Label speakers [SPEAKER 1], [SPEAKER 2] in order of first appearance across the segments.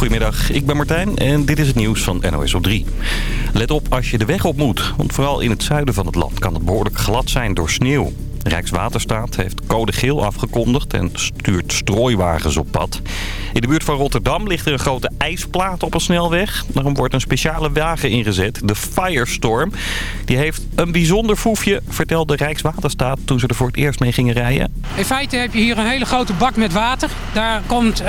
[SPEAKER 1] Goedemiddag, ik ben Martijn en dit is het nieuws van NOS op 3. Let op als je de weg op moet, want vooral in het zuiden van het land kan het behoorlijk glad zijn door sneeuw. Rijkswaterstaat heeft code geel afgekondigd en stuurt strooiwagens op pad. In de buurt van Rotterdam ligt er een grote ijsplaat op een snelweg. Daarom wordt een speciale wagen ingezet, de Firestorm. Die heeft een bijzonder foefje, vertelde Rijkswaterstaat toen ze er voor het eerst mee gingen rijden.
[SPEAKER 2] In feite heb je hier een hele grote bak met water. Daar komt uh,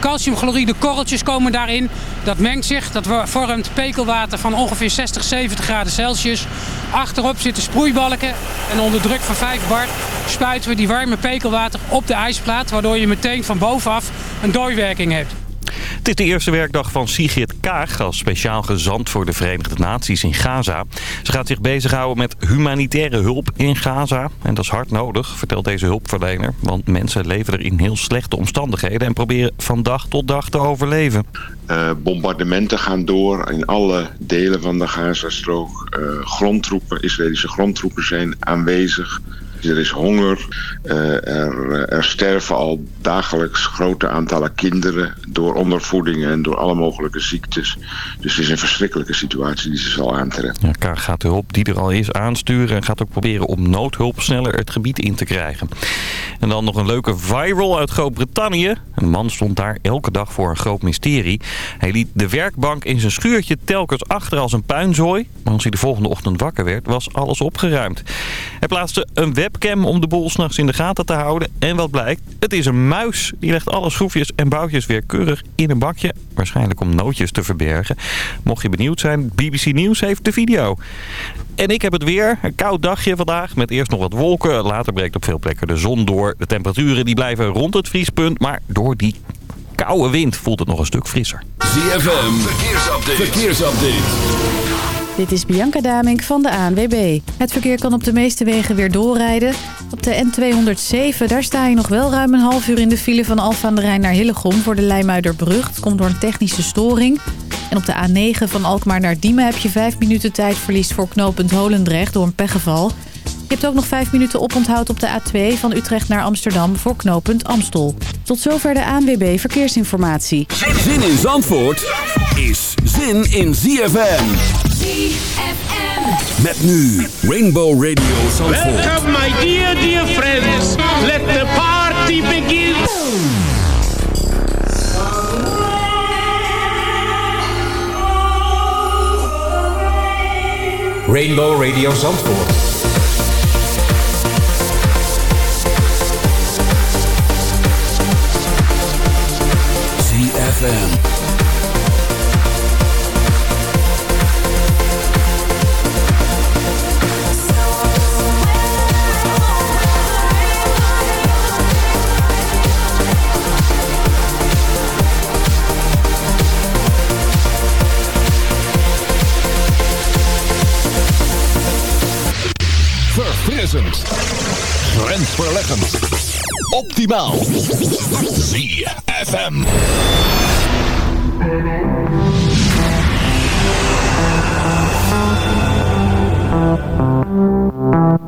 [SPEAKER 2] calciumchloride korreltjes komen daarin. Dat mengt zich, dat vormt pekelwater van ongeveer 60, 70 graden Celsius. Achterop zitten sproeibalken en onder druk van 5 bar spuiten we die warme pekelwater op de ijsplaat... waardoor je meteen van bovenaf een dooiwerking hebt.
[SPEAKER 1] Het is de eerste werkdag van Sigrid Kaag als speciaal gezant voor de Verenigde Naties in Gaza. Ze gaat zich bezighouden met humanitaire hulp in Gaza. En dat is hard nodig, vertelt deze hulpverlener. Want mensen leven er in heel slechte omstandigheden en proberen van dag tot dag te overleven.
[SPEAKER 3] Uh, bombardementen gaan door in alle delen van de Gazastrook. Uh, grondtroepen, Israëlische grondtroepen zijn aanwezig. Er is honger, er, er, sterven al dagelijks grote aantallen kinderen door ondervoeding en door alle mogelijke ziektes. Dus het is een verschrikkelijke situatie die ze zal aantreffen.
[SPEAKER 1] Ja, gaat de hulp die er al is aansturen en gaat ook proberen om noodhulp sneller het gebied in te krijgen. En dan nog een leuke viral uit Groot-Brittannië. Een man stond daar elke dag voor een groot mysterie. Hij liet de werkbank in zijn schuurtje telkens achter als een puinzooi. Maar als hij de volgende ochtend wakker werd, was alles opgeruimd. Hij plaatste een webcam om de boel s'nachts in de gaten te houden. En wat blijkt? Het is een muis. Die legt alle schroefjes en boutjes weer keurig in een bakje. Waarschijnlijk om nootjes te verbergen. Mocht je benieuwd zijn, BBC Nieuws heeft de video. En ik heb het weer. Een koud dagje vandaag met eerst nog wat wolken. Later breekt op veel plekken de zon door. De temperaturen die blijven rond het vriespunt. Maar door die koude wind voelt het nog een stuk frisser.
[SPEAKER 4] ZFM, verkeersupdate. verkeersupdate.
[SPEAKER 5] Dit is Bianca Damink van de ANWB. Het verkeer kan op de meeste wegen weer doorrijden. Op de N207, daar sta je nog wel ruim een half uur in de file van Alphen aan de Rijn naar Hillegom voor de Leimuiderbrug. Komt door een technische storing. En op de A9 van Alkmaar naar Diemen heb je vijf minuten tijdverlies voor knooppunt Holendrecht door een pechgeval. Je hebt ook nog vijf minuten oponthoud op de A2 van Utrecht naar Amsterdam voor knooppunt Amstel. Tot zover de ANWB Verkeersinformatie.
[SPEAKER 4] Zin in Zandvoort is zin in ZFM.
[SPEAKER 6] ZFM.
[SPEAKER 4] Met nu Rainbow Radio Zandvoort.
[SPEAKER 7] Welcome my dear, dear friends. Let the party begin.
[SPEAKER 8] Rainbow Radio Zandvoort.
[SPEAKER 9] Verfrissend. Grensverleggend. Optimaal. ZFM.
[SPEAKER 10] for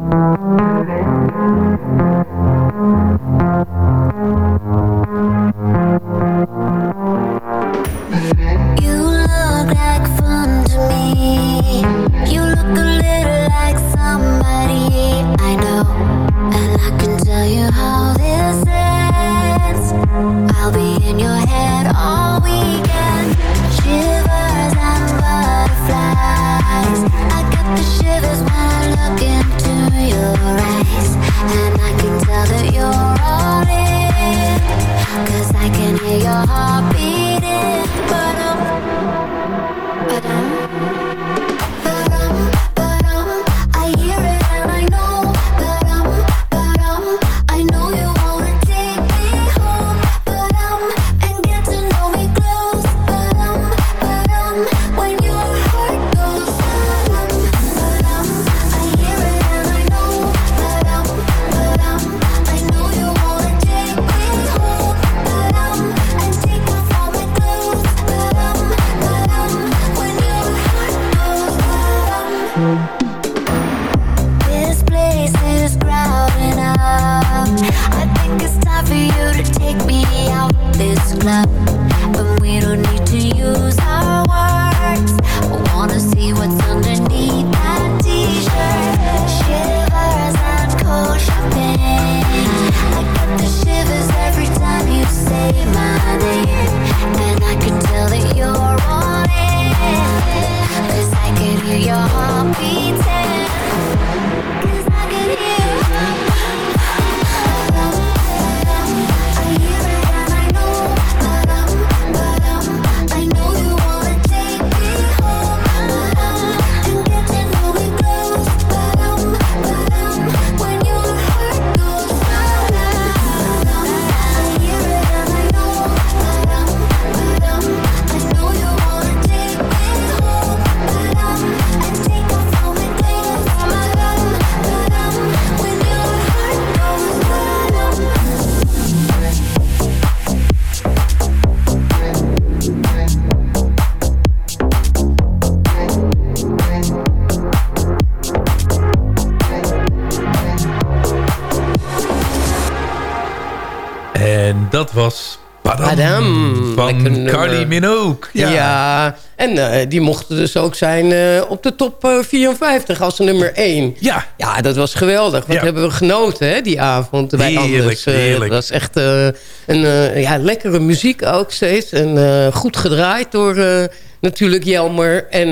[SPEAKER 11] Nummer.
[SPEAKER 12] Carly Minogue.
[SPEAKER 11] Ja,
[SPEAKER 12] Ja.
[SPEAKER 11] en eh, die mochten dus ook zijn eh, op de top eh, 54 als nummer 1.
[SPEAKER 12] Ja.
[SPEAKER 11] Ja, dat was geweldig. Wat
[SPEAKER 12] Ja.
[SPEAKER 11] hebben we genoten hè, die avond bij
[SPEAKER 12] Heerlijk,
[SPEAKER 11] Anders. Eh,
[SPEAKER 12] heerlijk.
[SPEAKER 11] Het was echt eh, een eh, ja, lekkere muziek ook steeds. En eh, goed gedraaid door eh, natuurlijk Jelmer en...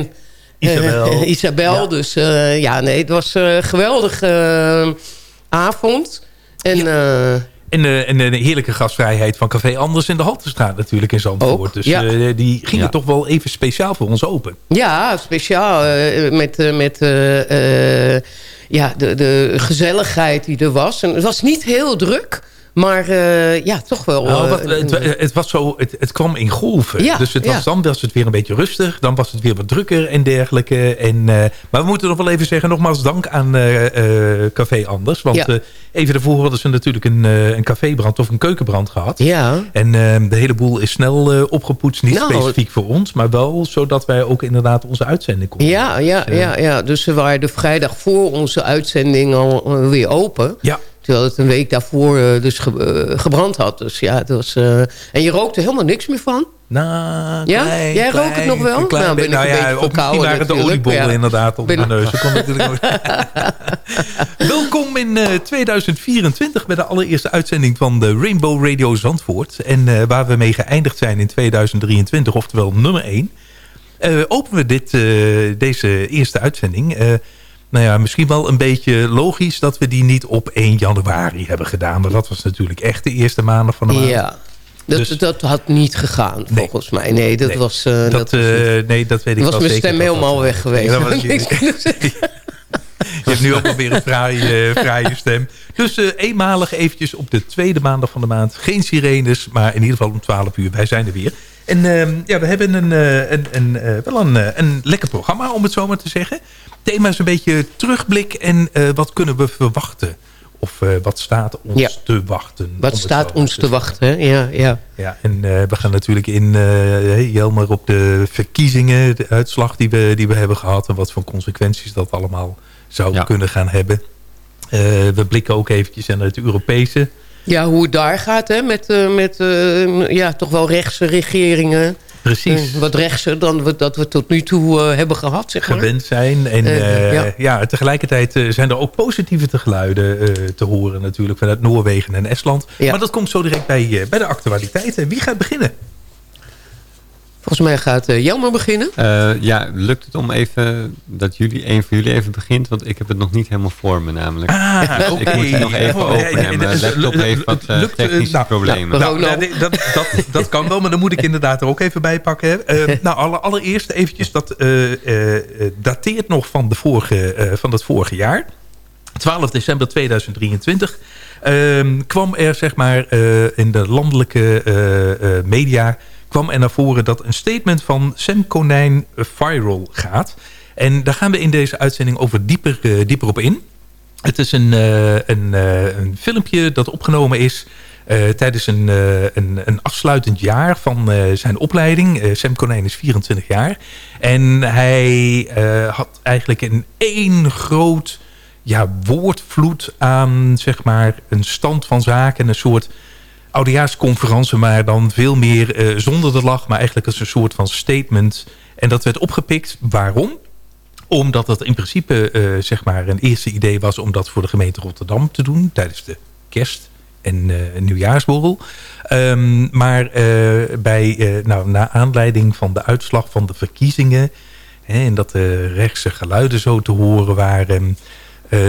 [SPEAKER 11] eh,
[SPEAKER 12] Isabel.
[SPEAKER 11] Isabel.
[SPEAKER 12] Ja.
[SPEAKER 11] Dus eh, ja, nee, het was een geweldige eh, avond. En eh,
[SPEAKER 12] En, en de heerlijke gastvrijheid van Café Anders in de Haltestraat natuurlijk in Zandvoort. Dus
[SPEAKER 11] ja.
[SPEAKER 12] eh, die gingen
[SPEAKER 1] Ja.
[SPEAKER 12] toch wel even speciaal voor ons open.
[SPEAKER 11] Ja, speciaal met, met ja, de, de gezelligheid die er was. En het was niet heel druk, maar eh, ja, toch wel...
[SPEAKER 12] Nou,
[SPEAKER 11] eh,
[SPEAKER 12] wat, het, het, was zo, het, het kwam in golven.
[SPEAKER 11] Ja,
[SPEAKER 12] dus het was,
[SPEAKER 11] ja.
[SPEAKER 12] dan was het weer een beetje rustig. Dan was het weer wat drukker en dergelijke. En, eh, maar we moeten nog wel even zeggen, nogmaals dank aan Café Anders. Want
[SPEAKER 11] Ja.
[SPEAKER 12] even daarvoor hadden ze natuurlijk een, een cafébrand of een keukenbrand gehad.
[SPEAKER 11] ja,
[SPEAKER 12] En eh, de hele boel is snel opgepoetst. Niet
[SPEAKER 11] Nou,
[SPEAKER 12] specifiek voor ons, maar wel zodat wij ook inderdaad onze uitzending konden.
[SPEAKER 11] ja, ja,
[SPEAKER 12] Dus,
[SPEAKER 11] ja, ja. Dus we waren de vrijdag voor onze uitzending al weer open.
[SPEAKER 12] Ja,
[SPEAKER 11] Terwijl het een week daarvoor eh, dus ge- eh, gebrand had. Dus ja, het was... eh, en je rookte helemaal niks meer van?
[SPEAKER 12] nou,
[SPEAKER 11] Ja?
[SPEAKER 12] klein,
[SPEAKER 11] Jij rookt het nog wel?
[SPEAKER 12] klein
[SPEAKER 11] Nou, ben ik een
[SPEAKER 12] nou ja,
[SPEAKER 11] beetje verkouden
[SPEAKER 12] waren de oliebollen
[SPEAKER 11] ja.
[SPEAKER 12] inderdaad op
[SPEAKER 11] Ben-
[SPEAKER 12] mijn neus. Dat kon natuurlijk ook. Welkom in eh, 2024 bij de allereerste uitzending van de Rainbow Radio Zandvoort. En waar we mee geëindigd zijn in 2023, oftewel nummer 1. eh, openen we dit, deze eerste uitzending. Nou ja, misschien wel een beetje logisch dat we die niet op 1 januari hebben gedaan. Maar dat was natuurlijk echt de eerste maandag van de maand.
[SPEAKER 11] Ja. Dat,
[SPEAKER 12] Dus-
[SPEAKER 11] dat had niet gegaan,
[SPEAKER 12] Nee.
[SPEAKER 11] volgens mij. Nee, dat
[SPEAKER 12] Nee.
[SPEAKER 11] was... eh,
[SPEAKER 12] Dat,
[SPEAKER 11] dat was
[SPEAKER 12] eh, nee, dat weet ik
[SPEAKER 11] was
[SPEAKER 12] wel
[SPEAKER 11] mijn stem helemaal weg geweest.
[SPEAKER 12] Ja, dat was je-
[SPEAKER 11] Niks kunnen zeggen.
[SPEAKER 12] Je hebt nu ook alweer een fraaie, eh, fraaie stem. Dus eenmalig eventjes op de tweede maandag van de maand. Geen sirenes, maar in ieder geval om 12 uur. Wij zijn er weer. En ehm, ja, we hebben een, eh, een, een, eh, wel een, eh, een lekker programma, om het zo maar te zeggen. Thema is een beetje terugblik en wat kunnen we verwachten? Of wat staat ons
[SPEAKER 11] Ja.
[SPEAKER 12] te wachten?
[SPEAKER 11] Wat staat ons te wachten? Ja, ja.
[SPEAKER 12] ja, en we gaan natuurlijk in, Jelmer, op de verkiezingen, de uitslag die we, die we hebben gehad... en wat voor consequenties dat allemaal zou
[SPEAKER 1] Ja.
[SPEAKER 12] kunnen gaan hebben. We blikken ook eventjes naar het Europese.
[SPEAKER 11] Ja, hoe het daar gaat, hè? Met, eh, met eh, ja, toch wel rechtse regeringen.
[SPEAKER 12] Precies.
[SPEAKER 11] Eh, wat rechtser dan we, dat we tot nu toe hebben gehad, zeg maar.
[SPEAKER 12] gewend zijn. En
[SPEAKER 11] ja.
[SPEAKER 12] ja. tegelijkertijd zijn er ook positieve te geluiden te horen natuurlijk vanuit Noorwegen en Estland.
[SPEAKER 11] Ja.
[SPEAKER 12] Maar dat komt zo direct bij, bij de actualiteiten. Wie gaat beginnen?
[SPEAKER 11] Volgens mij gaat eh Jelmer beginnen.
[SPEAKER 13] Eh, ja, lukt het om even dat jullie, een van jullie even begint? Want ik heb het nog niet helemaal voor me namelijk.
[SPEAKER 12] Ah,
[SPEAKER 13] Dus ik moet het nog even
[SPEAKER 12] Oh,
[SPEAKER 13] openen. Mijn
[SPEAKER 12] eh,
[SPEAKER 13] laptop heeft wat eh,
[SPEAKER 12] lukt,
[SPEAKER 13] technische
[SPEAKER 12] nou,
[SPEAKER 13] problemen.
[SPEAKER 12] Nou, nou, dat, dat, dat kan wel, maar dan moet ik inderdaad er ook even bij pakken. hè. Eh, nou, alle, allereerst eventjes, dat eh, eh, eh, dateert nog van, de vorige, eh, van het vorige jaar. 12 december 2023 ehm, kwam er zeg maar eh, in de landelijke eh, eh, media kwam er naar voren dat een statement van Sam Konijn viral gaat. En daar gaan we in deze uitzending over dieper, eh, dieper op in. Het is een, eh, een, eh, een filmpje dat opgenomen is eh, tijdens een, eh, een, een afsluitend jaar van eh, zijn opleiding. Eh, Sam Konijn is 24 jaar. En hij eh, had eigenlijk in één groot ja, woordvloed aan zeg maar, een stand van zaken. Een soort oudejaarsconferentie, maar dan veel meer eh, zonder de lach. Maar eigenlijk als een soort van statement. En dat werd opgepikt. Waarom? Omdat het in principe eh, zeg maar een eerste idee was om dat voor de gemeente Rotterdam te doen. Tijdens de kerst en eh nieuwjaarsborrel. Ehm, maar bij, nou, na aanleiding van de uitslag van de verkiezingen... Hè, en dat de rechtse geluiden zo te horen waren...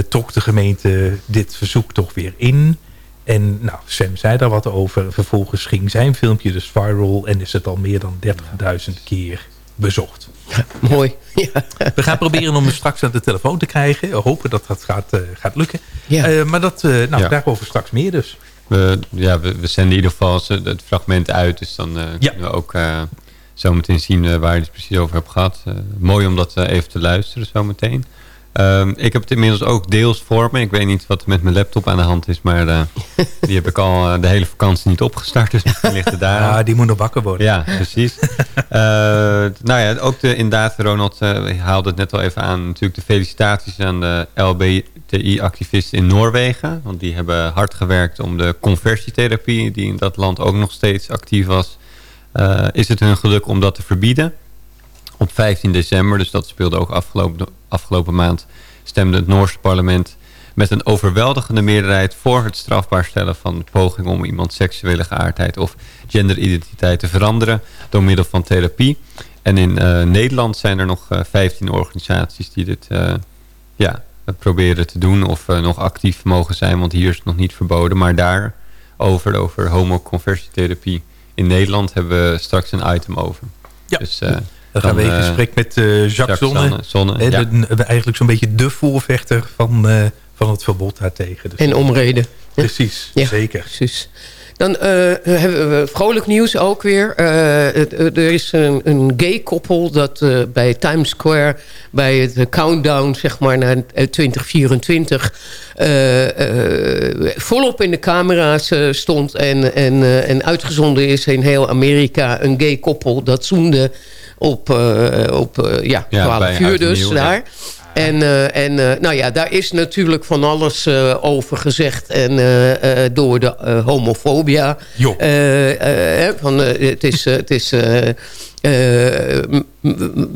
[SPEAKER 12] trok de gemeente dit verzoek toch weer in... En nou, Sam zei daar wat over. Vervolgens ging zijn filmpje dus viral... en is het al meer dan 30.000 keer bezocht.
[SPEAKER 11] Mooi. Ja.
[SPEAKER 12] We gaan proberen om hem straks aan de telefoon te krijgen. Hopen dat dat gaat, eh, gaat lukken.
[SPEAKER 11] Ja.
[SPEAKER 12] Eh, maar dat, eh, nou,
[SPEAKER 13] Ja.
[SPEAKER 12] daarover straks meer dus.
[SPEAKER 13] We, ja, we, we zenden in ieder geval ze- het fragment uit. Dus dan eh,
[SPEAKER 12] Ja.
[SPEAKER 13] kunnen we ook eh, zometeen zien waar je het precies over hebt gehad. Eh, mooi om dat even te luisteren zometeen. Ehm, ik heb het inmiddels ook deels voor me. Ik weet niet wat er met mijn laptop aan de hand is. Maar eh, die heb ik al eh, de hele vakantie niet opgestart. Dus misschien ligt het daar.
[SPEAKER 12] Ja, die moet nog wakker worden.
[SPEAKER 13] Ja, precies. Eh, nou ja, ook de, inderdaad, Ronald eh, haalde het net al even aan. Natuurlijk de felicitaties aan de LHBTI-activisten in Noorwegen. Want die hebben hard gewerkt om de conversietherapie... die in dat land ook nog steeds actief was... Uh, is het hun geluk om dat te verbieden. Op 15 december, dus dat speelde ook afgelopen, afgelopen maand... stemde het Noorse parlement met een overweldigende meerderheid... voor het strafbaar stellen van poging om iemands seksuele geaardheid... of genderidentiteit te veranderen door middel van therapie... En in uh, Nederland zijn er nog uh, 15 organisaties die dit uh, ja, proberen te doen of nog actief mogen zijn. Want hier is het nog niet verboden. Maar daar over, over homoconversietherapie in Nederland hebben we straks een item over.
[SPEAKER 12] Ja. Dus, dan gaan we in gesprek met Jacques, Jacques Zonne. Zonne ja. de, eigenlijk zo'n beetje de voorvechter van, van het verbod daartegen.
[SPEAKER 11] Dus en omreden.
[SPEAKER 12] Precies, ja, zeker.
[SPEAKER 11] Precies. Dan uh, hebben we vrolijk nieuws ook weer. Uh, er is een, een gay koppel dat uh, bij Times Square... bij het countdown zeg maar, naar 2024... volop in de camera's stond... En, en, en uitgezonden is in heel Amerika... een gay koppel dat zoende op, op ja, 12 uur dus daar... En, uh, en uh, nou ja, daar is natuurlijk van alles uh, over gezegd. En door de homofobia. van, het is... het is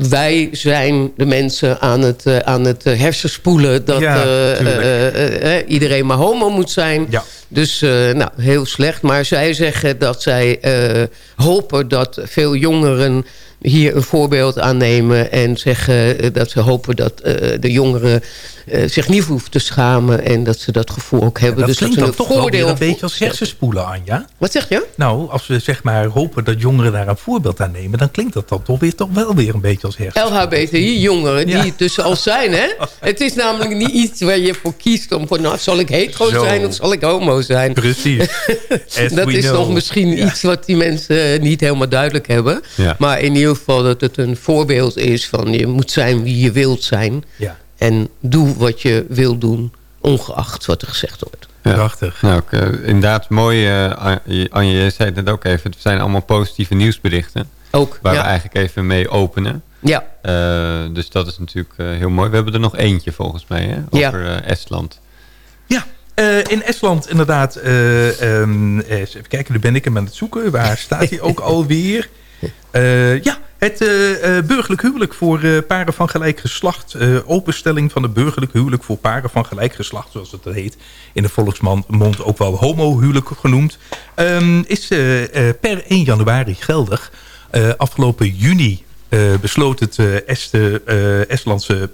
[SPEAKER 11] wij zijn de mensen aan het, aan het hersenspoelen... dat ja, iedereen maar homo moet zijn. Ja. Dus nou, heel slecht. Maar zij zeggen dat zij hopen dat veel jongeren hier een voorbeeld aan nemen... en zeggen eh, dat ze hopen dat uh, de jongeren uh, zich niet hoeven te schamen... en dat ze dat gevoel ook hebben.
[SPEAKER 12] Ja,
[SPEAKER 11] dat
[SPEAKER 12] dus dat ze toch voordeel een beetje als hersenspoelen, Anja.
[SPEAKER 11] Wat zeg je?
[SPEAKER 12] Nou, als we zeg maar hopen dat jongeren daar een voorbeeld aan nemen... dan klinkt dat dan toch, weer, toch wel weer een beetje als hersenspoelen.
[SPEAKER 11] LHBTI-jongeren, die het dus al zijn, hè? Het is namelijk niet iets waar je voor kiest om... Voor, nou, zal ik hetero Zo. zijn of zal ik homo zijn?
[SPEAKER 12] Precies.
[SPEAKER 11] dat is nog misschien ja. iets wat die mensen niet helemaal duidelijk hebben. Ja. Maar in ieder geval dat het een voorbeeld is van... je moet zijn wie je wilt zijn.
[SPEAKER 12] Ja.
[SPEAKER 11] En doe wat je wil doen, ongeacht wat er gezegd wordt.
[SPEAKER 12] Ja. Prachtig.
[SPEAKER 13] Nou, uh, inderdaad, mooi. Uh, Anje, je zei het ook even. Het zijn allemaal positieve nieuwsberichten.
[SPEAKER 11] Ook,
[SPEAKER 13] Waar we eigenlijk even mee openen.
[SPEAKER 11] Ja.
[SPEAKER 13] Uh, dus dat is natuurlijk heel mooi. We hebben er nog eentje volgens mij, hè? Over
[SPEAKER 11] ja.
[SPEAKER 13] Estland.
[SPEAKER 12] Ja, uh, in Estland inderdaad. Uh, um, even kijken, nu ben ik hem aan het zoeken. Waar staat hij ook alweer? Uh, ja, het uh, burgerlijk huwelijk voor uh, paren van gelijk geslacht. openstelling van het burgerlijk huwelijk voor paren van gelijk geslacht, zoals het heet. In de volksmond ook wel homohuwelijk genoemd. Um, is per 1 januari geldig. afgelopen juni besloot het Est, Estlandse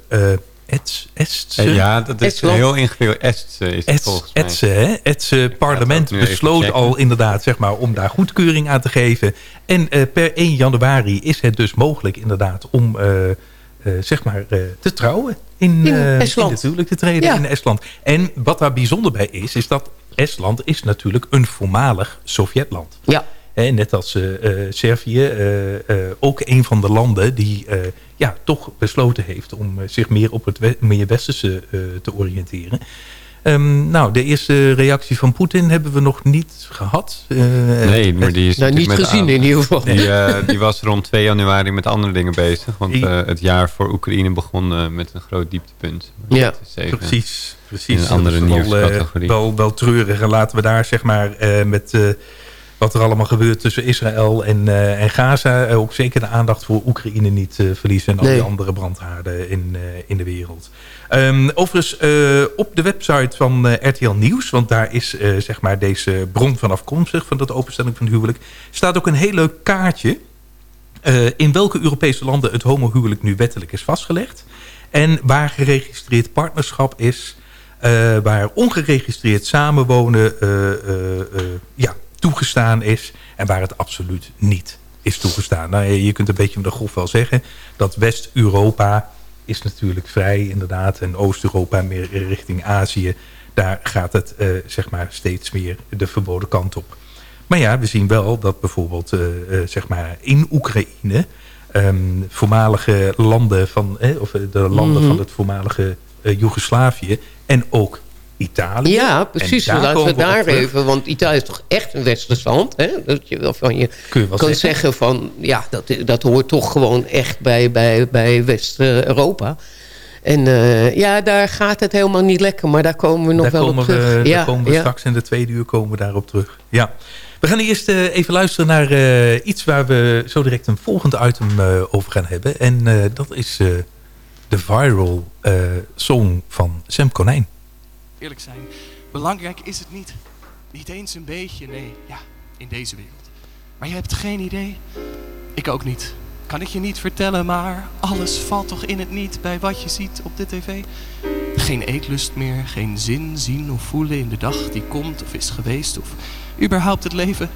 [SPEAKER 12] Ets, Estse?
[SPEAKER 13] Ja, dat is Estland. heel ingewikkeld. Estse is het volgens mij.
[SPEAKER 12] Estse, hè? Estse parlement besloot al inderdaad zeg maar, om daar goedkeuring aan te geven. En uh, per 1 januari is het dus mogelijk inderdaad om uh, uh, zeg maar, te trouwen. In,
[SPEAKER 11] in Estland.
[SPEAKER 12] Natuurlijk te treden ja. in Estland. En wat daar bijzonder bij is, is dat Estland is natuurlijk een voormalig Sovjetland.
[SPEAKER 11] Ja.
[SPEAKER 12] Hè, net als Servië, ook een van de landen die ja, toch besloten heeft om zich meer op het meer westerse uh, te oriënteren. Um, nou, de eerste reactie van Poetin hebben we nog niet gehad.
[SPEAKER 13] Uh, nee, maar die is
[SPEAKER 11] nou, niet gezien in ieder geval.
[SPEAKER 13] Die, uh, die, was rond 2 januari met andere dingen bezig. Want uh, het jaar voor Oekraïne begon met een groot dieptepunt.
[SPEAKER 11] Ja,
[SPEAKER 12] precies. precies.
[SPEAKER 13] Een andere nieuwscategorie.
[SPEAKER 12] Wel, wel, wel treurig. En laten we daar zeg maar met wat er allemaal gebeurt tussen Israël en, uh, en Gaza. Uh, ook zeker de aandacht voor Oekraïne niet uh, verliezen. En al
[SPEAKER 11] nee.
[SPEAKER 12] die andere brandhaarden in, in de wereld. Um, overigens op de website van RTL Nieuws. Want daar is zeg maar deze bron van afkomstig. Van dat openstelling van het huwelijk. Staat ook een heel leuk kaartje. in welke Europese landen het homohuwelijk nu wettelijk is vastgelegd. En waar geregistreerd partnerschap is. waar ongeregistreerd samenwonen ja, toegestaan is en waar het absoluut niet is toegestaan. Nou, je kunt een beetje met de grof wel zeggen dat West-Europa is natuurlijk vrij inderdaad en Oost-Europa meer richting Azië. Daar gaat het uh, zeg maar steeds meer de verboden kant op. Maar ja, we zien wel dat bijvoorbeeld uh, uh, zeg maar in Oekraïne um, voormalige landen van, of de landen mm -hmm. van het voormalige Joegoslavië en ook Italië.
[SPEAKER 11] Ja, precies. Laten we daar even. Want Italië is toch echt een westers land. Hè? Dat je, je,
[SPEAKER 12] Kun je
[SPEAKER 11] kan
[SPEAKER 12] zeggen?
[SPEAKER 11] zeggen van... Ja, dat, dat hoort toch gewoon echt bij, bij, bij West-Europa. En ja, daar gaat het helemaal niet lekker. Maar daar komen we nog wel op terug.
[SPEAKER 12] We, ja, daar komen we straks in de tweede uur komen we daarop terug. Ja. We gaan eerst even luisteren naar iets waar we zo direct een volgend item over gaan hebben. En dat is de viral song van Sam Konijn.
[SPEAKER 14] Eerlijk zijn, belangrijk is het niet. Niet eens een beetje, nee. Ja, in deze wereld. Maar je hebt geen idee. Ik ook niet. Kan ik je niet vertellen, maar alles valt toch in het niet bij wat je ziet op de tv. Geen eetlust meer, geen zin zien of voelen in de dag die komt of is geweest of überhaupt het leven.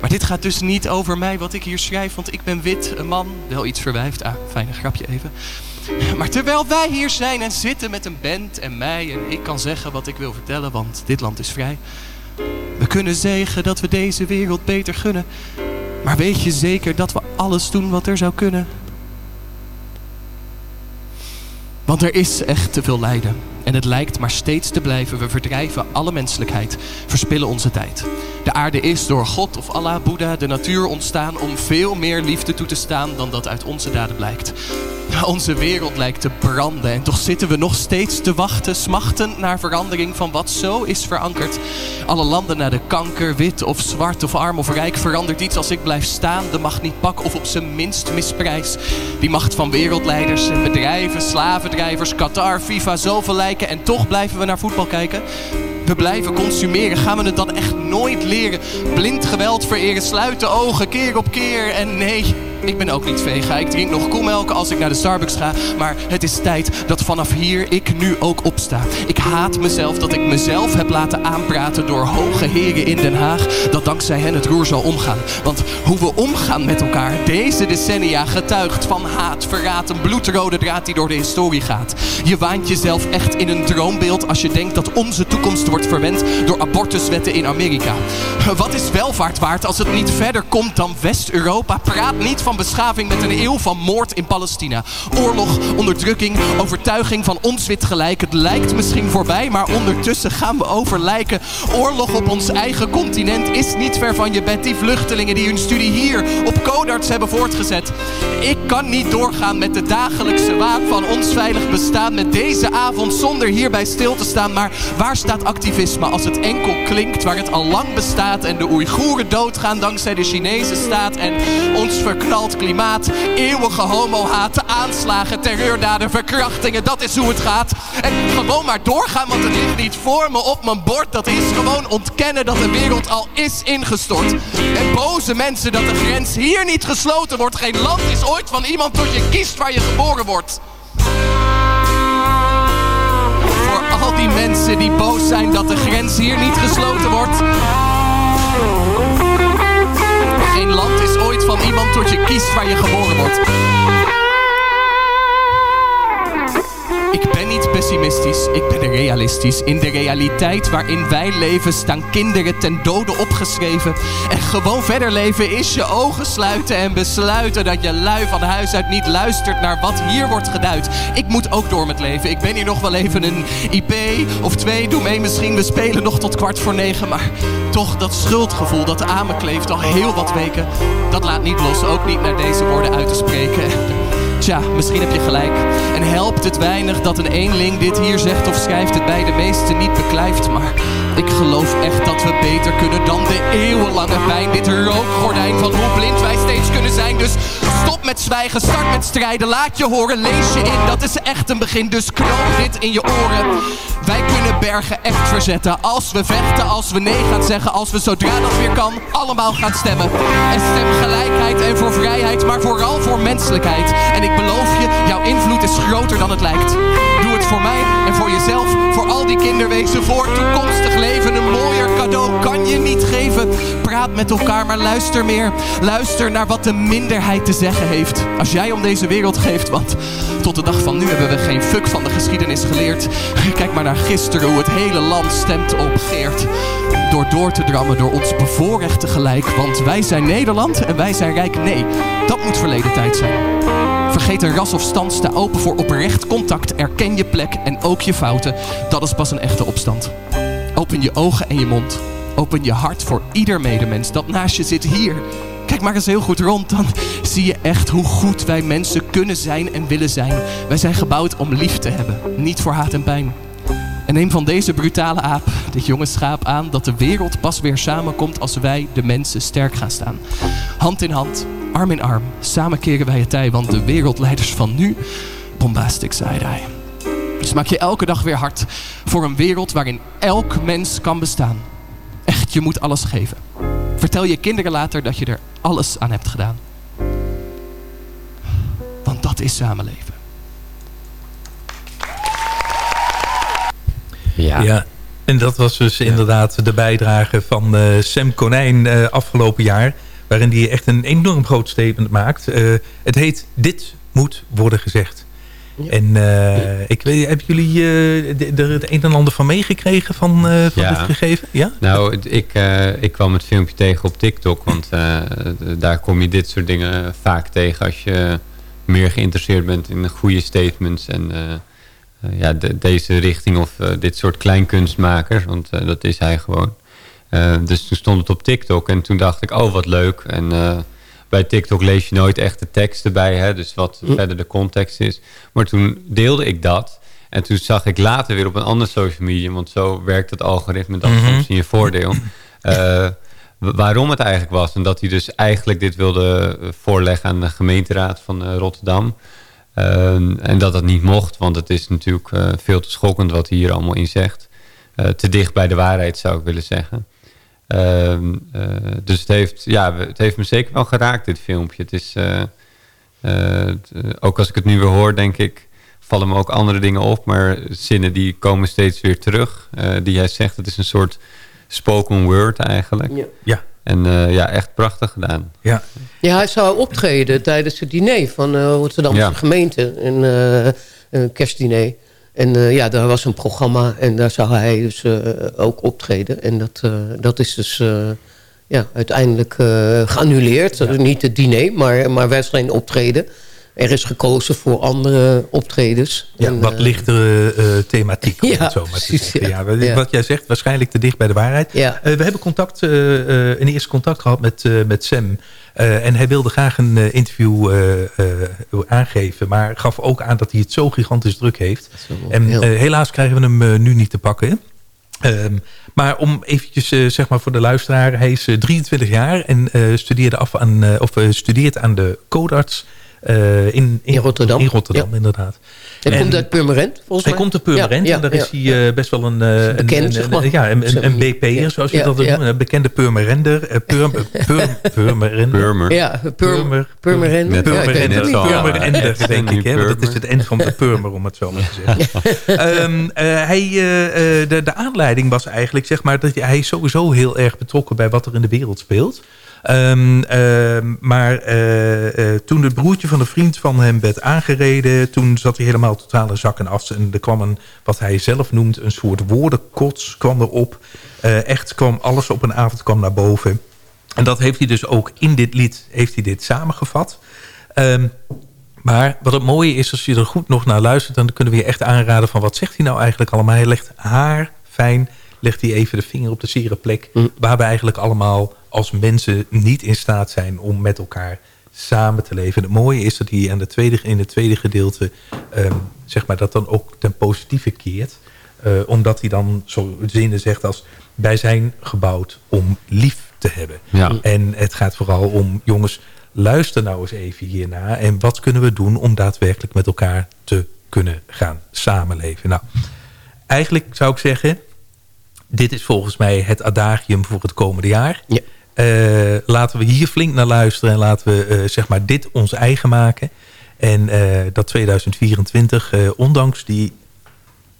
[SPEAKER 14] Maar dit gaat dus niet over mij wat ik hier schrijf, want ik ben wit, een man, wel iets verwijfd. Ah, fijne grapje even. Maar terwijl wij hier zijn en zitten met een band en mij en ik kan zeggen wat ik wil vertellen, want dit land is vrij. We kunnen zeggen dat we deze wereld beter gunnen. Maar weet je zeker dat we alles doen wat er zou kunnen? Want er is echt te veel lijden. En het lijkt maar steeds te blijven. We verdrijven alle menselijkheid, verspillen onze tijd. De aarde is door God of Allah, Boeddha, de natuur ontstaan om veel meer liefde toe te staan dan dat uit onze daden blijkt. Onze wereld lijkt te branden en toch zitten we nog steeds te wachten, smachten naar verandering van wat zo is verankerd. Alle landen naar de kanker, wit of zwart of arm of rijk, verandert iets als ik blijf staan, de macht niet pak of op zijn minst misprijs. Die macht van wereldleiders en bedrijven, slavendrijvers, Qatar, FIFA, zoveel lijken en toch blijven we naar voetbal kijken. We blijven consumeren. Gaan we het dan echt nooit leren? Blind geweld vereren, sluiten ogen keer op keer. En nee, ik ben ook niet vega. Ik drink nog koemelk als ik naar de Starbucks ga. Maar het is tijd dat vanaf hier ik nu ook opsta. Ik haat mezelf dat ik mezelf heb laten aanpraten door hoge heren in Den Haag. Dat dankzij hen het roer zal omgaan. Want hoe we omgaan met elkaar deze decennia getuigt van haat, verraad. Een bloedrode draad die door de historie gaat. Je waant jezelf echt in een droombeeld als je denkt dat onze toekomst wordt verwend door abortuswetten in Amerika. Wat is welvaart waard als het niet verder komt dan West-Europa? Praat niet van beschaving met een eeuw van moord in Palestina. Oorlog, onderdrukking, overtuiging van ons wit gelijk. Het lijkt misschien voorbij, maar ondertussen gaan we over lijken. Oorlog op ons eigen continent is niet ver van je bed. Die vluchtelingen die hun studie hier op Codarts hebben voortgezet. Ik kan niet doorgaan met de dagelijkse waan van ons veilig bestaan. Met deze avond zonder hierbij stil te staan. Maar waar staat activisme als het enkel klinkt waar het al lang bestaat. En de Oeigoeren doodgaan dankzij de Chinese staat. En ons verknald klimaat, eeuwige homohaat, aanslagen, terreurdaden, verkrachtingen. Dat is hoe het gaat. En gewoon maar doorgaan, want het ligt niet voor me op mijn bord. Dat is gewoon ontkennen dat de wereld al is ingestort. En boze mensen dat de grens hier niet gesloten wordt. Geen land is ooit van iemand tot je kiest waar je geboren wordt. Voor al die mensen die boos zijn dat de grens hier niet gesloten wordt. Geen land van iemand tot je kiest waar je geboren wordt. Ik ben niet pessimistisch, ik ben realistisch. In de realiteit waarin wij leven staan kinderen ten dode opgeschreven. En gewoon verder leven is je ogen sluiten en besluiten dat je lui van huis uit niet luistert naar wat hier wordt geduid. Ik moet ook door met leven. Ik ben hier nog wel even een IP of twee. Doe mee misschien, we spelen nog tot kwart voor negen. Maar toch dat schuldgevoel dat aan me kleeft al heel wat weken. Dat laat niet los, ook niet naar deze woorden uit te spreken. Tja, misschien heb je gelijk. En helpt het weinig dat een eenling dit hier zegt of schrijft het bij de meesten niet beklijft. Maar ik geloof echt dat we beter kunnen dan de eeuwenlange pijn. Dit rookgordijn van hoe blind wij steeds kunnen zijn. Dus stop met zwijgen, start met strijden. Laat je horen, lees je in. Dat is echt een begin, dus knoop dit in je oren. Wij kunnen bergen echt verzetten. Als we vechten, als we nee gaan zeggen. Als we zodra dat weer kan, allemaal gaan stemmen. En stem gelijkheid en voor vrijheid, maar vooral voor menselijkheid. En ik beloof je, jouw invloed is groter dan het lijkt. Doe het voor mij en voor jezelf, voor al die kinderwezen, voor toekomstig leven. Een mooier cadeau kan je niet geven. Praat met elkaar, maar luister meer. Luister naar wat de minderheid te zeggen heeft. Als jij om deze wereld geeft, want tot de dag van nu hebben we geen fuck van de geschiedenis geleerd. Kijk maar naar gisteren, hoe het hele land stemt op Geert. Door door te drammen door ons bevoorrechte gelijk. Want wij zijn Nederland en wij zijn rijk. Nee, dat moet verleden tijd zijn. Vergeet een ras of stand, sta open voor oprecht contact. Erken je plek en ook je fouten. Dat is pas een echte opstand. Open je ogen en je mond. Open je hart voor ieder medemens dat naast je zit hier. Kijk maar eens heel goed rond, dan zie je echt hoe goed wij mensen kunnen zijn en willen zijn. Wij zijn gebouwd om lief te hebben, niet voor haat en pijn. En neem van deze brutale aap, dit jonge schaap aan... dat de wereld pas weer samenkomt als wij, de mensen, sterk gaan staan. Hand in hand, arm in arm, samen keren wij het tij... want de wereldleiders van nu, bombastic side-eye. Dus maak je elke dag weer hard voor een wereld waarin elk mens kan bestaan. Echt, je moet alles geven. Vertel je kinderen later dat je er alles aan hebt gedaan. Want dat is samenleven.
[SPEAKER 12] Ja. ja. En dat was dus inderdaad de bijdrage van uh, Sam Konijn uh, afgelopen jaar. Waarin hij echt een enorm groot statement maakt. Uh, het heet Dit moet worden gezegd. Ja. En ik weet, hebben jullie er het een en ander van meegekregen van, van ja. dit gegeven? Ja?
[SPEAKER 13] Nou, ik, ik kwam het filmpje tegen op TikTok. Want daar kom je dit soort dingen vaak tegen als je meer geïnteresseerd bent in goede statements en eh, ja, de, deze richting of eh, dit soort kleinkunstmaker. Want eh, dat is hij gewoon. dus toen stond het op TikTok en toen dacht ik, oh wat leuk. En bij TikTok lees je nooit echt de tekst erbij. Hè, dus wat hm. verder de context is. Maar toen deelde ik dat. En toen zag ik later weer op een ander social media. Want zo werkt het algoritme dan mhm. soms in je voordeel. waarom het eigenlijk was. En dat hij dus eigenlijk dit wilde voorleggen aan de gemeenteraad van Rotterdam. Ehm, en dat dat niet mocht, want het is natuurlijk veel te schokkend wat hij hier allemaal in zegt. Te dicht bij de waarheid zou ik willen zeggen. Ehm, eh, dus het heeft, ja, het heeft me zeker wel geraakt, dit filmpje. Het is, ook als ik het nu weer hoor, denk ik, vallen me ook andere dingen op. Maar zinnen die komen steeds weer terug. die hij zegt, het is een soort spoken word eigenlijk. Ja. ja. En uh, ja, echt prachtig gedaan.
[SPEAKER 11] Ja. ja, hij zou optreden tijdens het diner van uh, Rotterdamse ja. gemeente. Een, uh, een kerstdiner. En ja, daar was een programma en daar zou hij dus ook optreden. En dat, dat is dus ja, uiteindelijk geannuleerd. Ja. Niet het diner, maar, maar wel geen optreden er is gekozen voor andere optredens.
[SPEAKER 12] Ja, en, wat lichtere thematiek. Ja, zo maar precies, ja. ja. Wat jij zegt, waarschijnlijk te dicht bij de waarheid. We hebben contact, een eerste contact gehad met, met Sam. En hij wilde graag een interview aangeven. Maar gaf ook aan dat hij het zo gigantisch druk heeft. En helaas krijgen we hem nu niet te pakken. Um, maar om eventjes, zeg maar voor de luisteraar. Hij is 23 jaar en studeerde af aan, of studeert aan de codarts
[SPEAKER 11] uh, in, in, Rotterdam.
[SPEAKER 12] In Rotterdam, ja. inderdaad.
[SPEAKER 11] Hij en, komt uit Purmerend, volgens
[SPEAKER 12] mij. Hij komt uit Purmerend ja, en daar is hij uh, best wel een... Uh,
[SPEAKER 11] Bekend, een, zeg maar.
[SPEAKER 12] Ja, een, een BP'er, zoals je dat noemt. Een bekende Purmerender. Uh, Pur, pur, Purmerender.
[SPEAKER 13] Purmer.
[SPEAKER 11] Ja, Purmer. Purmerender.
[SPEAKER 12] Purmerender, Purmerender, denk ik. Hè, want dat is het eind van de Purmer, om het zo maar te zeggen. um, hij, de, de aanleiding was eigenlijk, zeg maar, dat hij is sowieso heel erg betrokken bij wat er in de wereld speelt. Um, um, maar uh, uh, toen het broertje van een vriend van hem werd aangereden... toen zat hij helemaal totaal in zak en as. En er kwam een, wat hij zelf noemt, een soort woordenkots kwam erop. Uh, echt kwam alles op een avond kwam naar boven. En dat heeft hij dus ook in dit lied heeft hij dit samengevat. Um, maar wat het mooie is, als je er goed nog naar luistert... dan kunnen we je echt aanraden van wat zegt hij nou eigenlijk allemaal. Hij legt haar fijn, legt hij even de vinger op de zere plek... Mm. waar we eigenlijk allemaal als mensen niet in staat zijn om met elkaar samen te leven. het mooie is dat hij aan de tweede, in het tweede gedeelte um, zeg maar, dat dan ook ten positieve keert. Uh, omdat hij dan zo zinnen zegt als wij zijn gebouwd om lief te hebben. Ja. En het gaat vooral om jongens, luister nou eens even hierna. En wat kunnen we doen om daadwerkelijk met elkaar te kunnen gaan samenleven. Nou, eigenlijk zou ik zeggen, dit is volgens mij het adagium voor het komende jaar. Ja. Uh, laten we hier flink naar luisteren en laten we uh, zeg maar dit ons eigen maken. En uh, dat 2024, ondanks die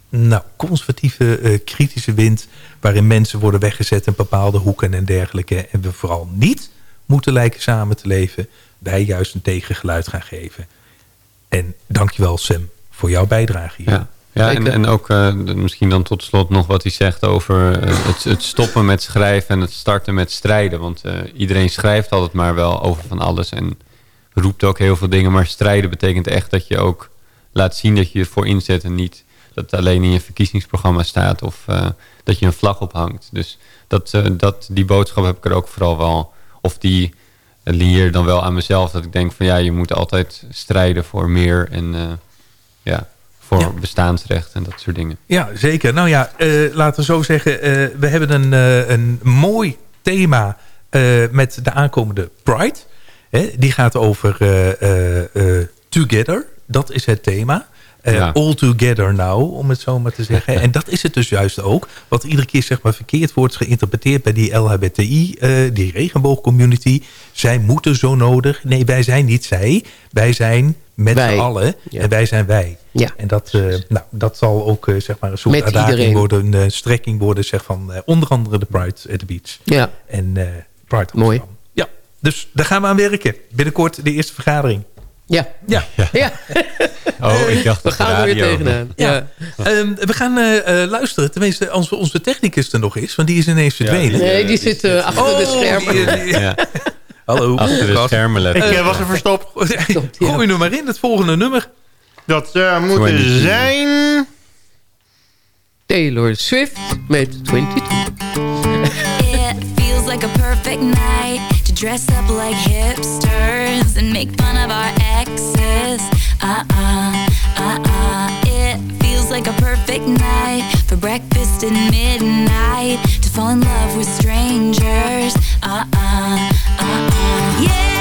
[SPEAKER 12] nou, conservatieve, kritische wind... waarin mensen worden weggezet in bepaalde hoeken en dergelijke... en we vooral niet moeten lijken samen te leven... wij juist een tegengeluid gaan geven. En dankjewel Sam voor jouw bijdrage hier.
[SPEAKER 13] Ja. Ja, en, en ook uh, misschien dan tot slot nog wat hij zegt over uh, het, het, stoppen met schrijven en het starten met strijden. Want uh, iedereen schrijft altijd maar wel over van alles en roept ook heel veel dingen. Maar strijden betekent echt dat je ook laat zien dat je ervoor inzet en niet dat het alleen in je verkiezingsprogramma staat of dat je een vlag ophangt. Dus dat, dat, die boodschap heb ik er ook vooral wel, of die leer dan wel aan mezelf dat ik denk van ja, je moet altijd strijden voor meer en ja, voor bestaansrecht en dat soort dingen.
[SPEAKER 12] Ja, zeker. Nou ja, laten we zo zeggen, we hebben een, een mooi thema met de aankomende Pride. die gaat over Together, dat is het thema. All together now, om het zo maar te zeggen. en dat is het dus juist ook. Wat iedere keer zeg maar, verkeerd wordt geïnterpreteerd bij die LHBTI, eh, die regenboogcommunity. Zij moeten zo nodig. Nee, wij zijn niet zij. Wij zijn met z'n allen. En wij zijn wij.
[SPEAKER 11] Ja.
[SPEAKER 12] En dat, uh, nou, dat zal ook zeg maar een soort uitdaging worden. Een strekking worden zeg, van onder andere de Pride at the Beach.
[SPEAKER 11] Ja.
[SPEAKER 12] En Pride
[SPEAKER 11] Mooi.
[SPEAKER 12] Ja, dus daar gaan we aan werken. Binnenkort de eerste vergadering.
[SPEAKER 11] Ja.
[SPEAKER 12] Ja.
[SPEAKER 11] ja.
[SPEAKER 13] Oh, ik dacht
[SPEAKER 11] we gaan er weer tegenaan. Ja.
[SPEAKER 12] Ehm, we gaan uh, luisteren. Tenminste, als onze technicus er nog is. Want die is ineens verdwenen.
[SPEAKER 11] nee, die, zit uh, achter oh, de schermen.
[SPEAKER 13] ja.
[SPEAKER 12] Hallo.
[SPEAKER 13] Achter de schermen.
[SPEAKER 1] Ik was er verstopt.
[SPEAKER 12] Gooi nu maar in, het volgende nummer.
[SPEAKER 1] Dat moet zijn...
[SPEAKER 11] Taylor Swift met 22.
[SPEAKER 6] It feels like a perfect night. dress up like hipsters and make fun of our exes. Uh-uh, uh-uh. It feels like a perfect night for breakfast at midnight to fall in love with strangers. Uh-uh, uh-uh. Yeah,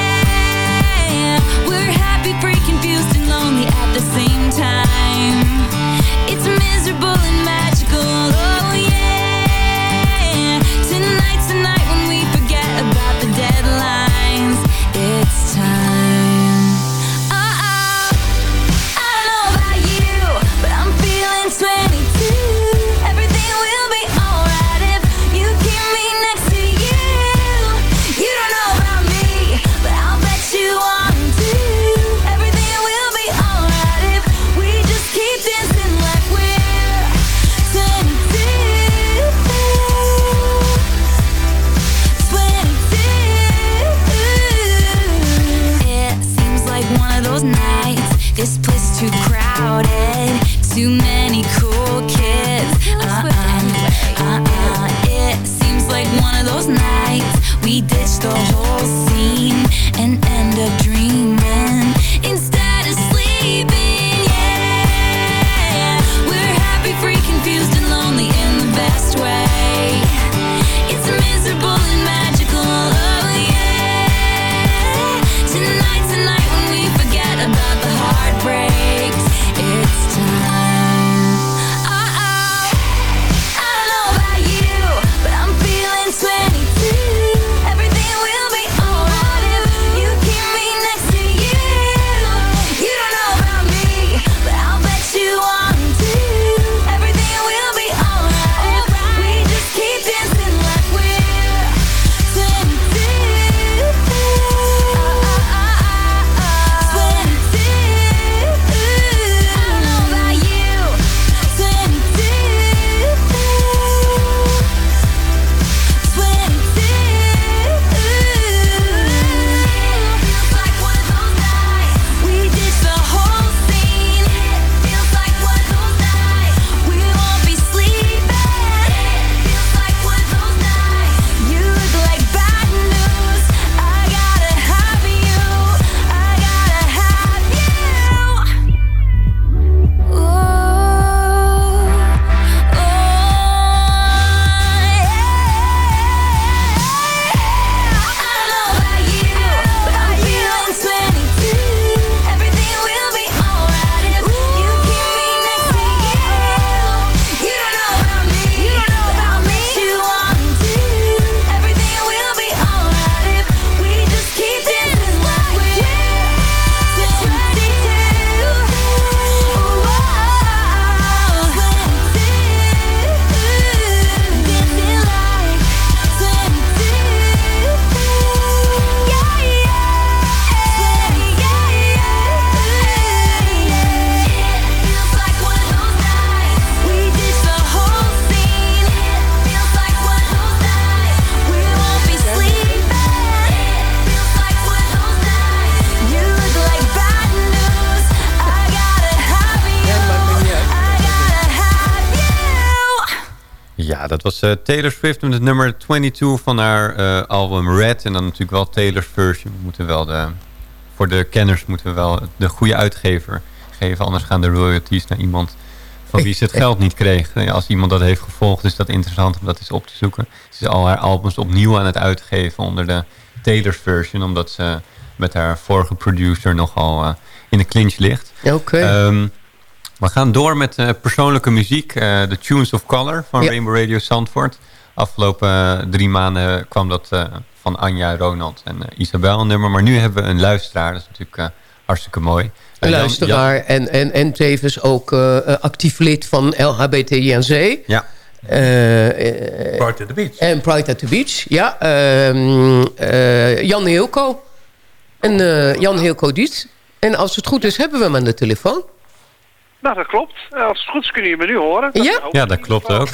[SPEAKER 13] was uh, Taylor Swift met het nummer 22 van haar uh, album Red. En dan natuurlijk wel Taylor's version. We moeten wel de, voor de kenners moeten we wel de goede uitgever geven. Anders gaan de royalties naar iemand van wie ze het geld niet kreeg. Als iemand dat heeft gevolgd is dat interessant om dat eens op te zoeken. Ze is al haar albums opnieuw aan het uitgeven onder de Taylor's version. Omdat ze met haar vorige producer nogal uh, in de clinch ligt.
[SPEAKER 11] Oké.
[SPEAKER 13] Ehm, we gaan door met uh, persoonlijke muziek. Uh, The Tunes of Color van Rainbow Radio Zandvoort. Afgelopen drie maanden kwam dat van Anja, Ronald en Isabel een nummer. Maar nu hebben we een luisteraar. Dat is natuurlijk hartstikke mooi.
[SPEAKER 11] Een luisteraar en, en, en tevens ook actief lid van LHBTINC.
[SPEAKER 13] Ja.
[SPEAKER 12] Pride at the Beach.
[SPEAKER 11] En Pride at the Beach, ja. Ehm, Jan Hilko. En Jan Hilko Dietz. En als het goed is, hebben we hem aan de telefoon.
[SPEAKER 15] Nou, dat klopt. Als het goed is, kunnen jullie me nu horen.
[SPEAKER 11] Dat ja?
[SPEAKER 13] ja, dat klopt ook.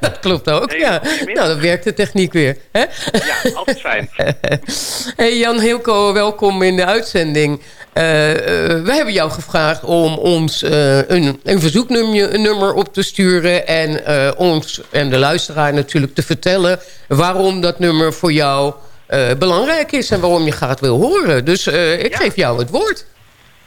[SPEAKER 11] dat klopt ook, ja. Nou, dan werkt de techniek weer. Hè?
[SPEAKER 15] Ja, altijd fijn.
[SPEAKER 11] hey Jan Hilko, welkom in de uitzending. Uh, we hebben jou gevraagd om ons uh, een, een verzoeknummer op te sturen... en uh, ons en de luisteraar natuurlijk te vertellen... waarom dat nummer voor jou belangrijk is... en waarom je graag wil horen. Dus ik geef jou het woord.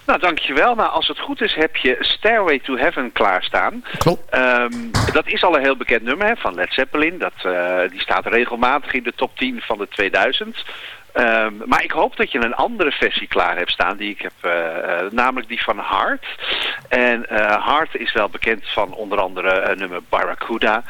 [SPEAKER 15] Nou, dankjewel. Nou, als het goed is heb je Stairway to Heaven klaarstaan.
[SPEAKER 11] Klopt.
[SPEAKER 15] Um, dat is al een heel bekend nummer hè, van Led Zeppelin. Dat, uh, die staat regelmatig in de top 10 van de 2000. Um, maar ik hoop dat je een andere versie klaar hebt staan die ik heb, uh, uh, namelijk die van Hart. En uh, Hart is wel bekend van onder andere nummer Barracuda.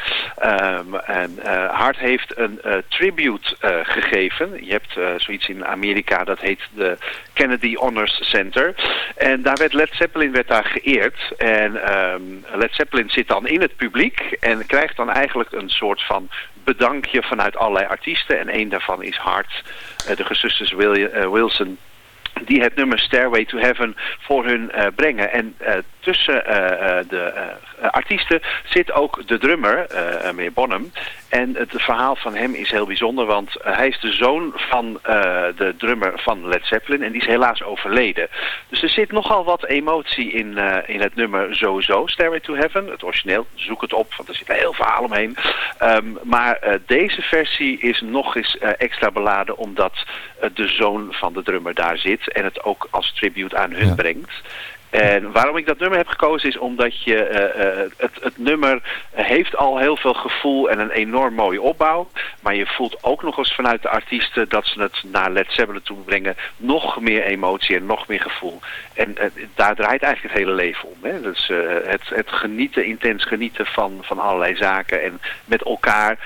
[SPEAKER 15] Um, en Hart heeft een tribute gegeven. Je hebt zoiets in Amerika, dat heet de Kennedy Honors Center. En daar werd Led Zeppelin werd daar geëerd. En um, Led Zeppelin zit dan in het publiek en krijgt dan eigenlijk een soort van bedankje vanuit allerlei artiesten. En een daarvan is Hart, de gezusters Wilson die het nummer Stairway to Heaven voor hun uh, brengen. En tussen de artiesten zit ook de drummer, meneer Bonham. En het verhaal van hem is heel bijzonder, want hij is de zoon van de drummer van Led Zeppelin en die is helaas overleden. Dus er zit nogal wat emotie in, in het nummer sowieso, Stairway to Heaven. Het origineel, zoek het op, want er zit een heel verhaal omheen. Um, maar deze versie is nog eens extra beladen omdat de zoon van de drummer daar zit en het ook als tribute aan hun ja. brengt. En waarom ik dat nummer heb gekozen is omdat je uh, uh, het, het nummer heeft al heel veel gevoel en een enorm mooie opbouw. Maar je voelt ook nog eens vanuit de artiesten dat ze het naar Led Zeppelin toe brengen. Nog meer emotie en nog meer gevoel. En uh, daar draait eigenlijk het hele leven om. Hè? Dus het, het genieten, intens genieten van, van allerlei zaken. En met elkaar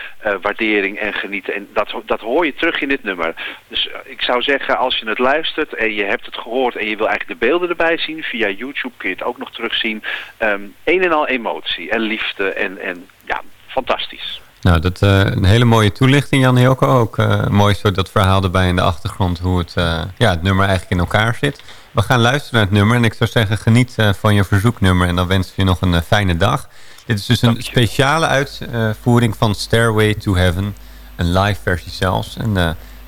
[SPEAKER 15] waardering en genieten. En dat, dat hoor je terug in dit nummer. Dus ik zou zeggen als je het luistert en je hebt het gehoord en je wil eigenlijk de beelden erbij zien via YouTube kun je het ook nog terugzien. Um, een en al emotie en liefde en, en ja, fantastisch.
[SPEAKER 13] Nou, dat uh, een hele mooie toelichting, Jan Hilko. Ook uh, mooi zo dat verhaal erbij in de achtergrond, hoe het, uh, ja, het nummer eigenlijk in elkaar zit. We gaan luisteren naar het nummer en ik zou zeggen, geniet van je verzoeknummer en dan wens ik je nog een fijne dag. Dit is dus een speciale uitvoering van Stairway to Heaven, een live versie zelfs. En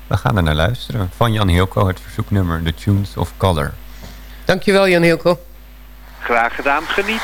[SPEAKER 13] we gaan er naar luisteren. Van Jan Hilko, het verzoeknummer The Tunes of Color.
[SPEAKER 11] Dankjewel Jan Hilko.
[SPEAKER 15] Graag gedaan, geniet.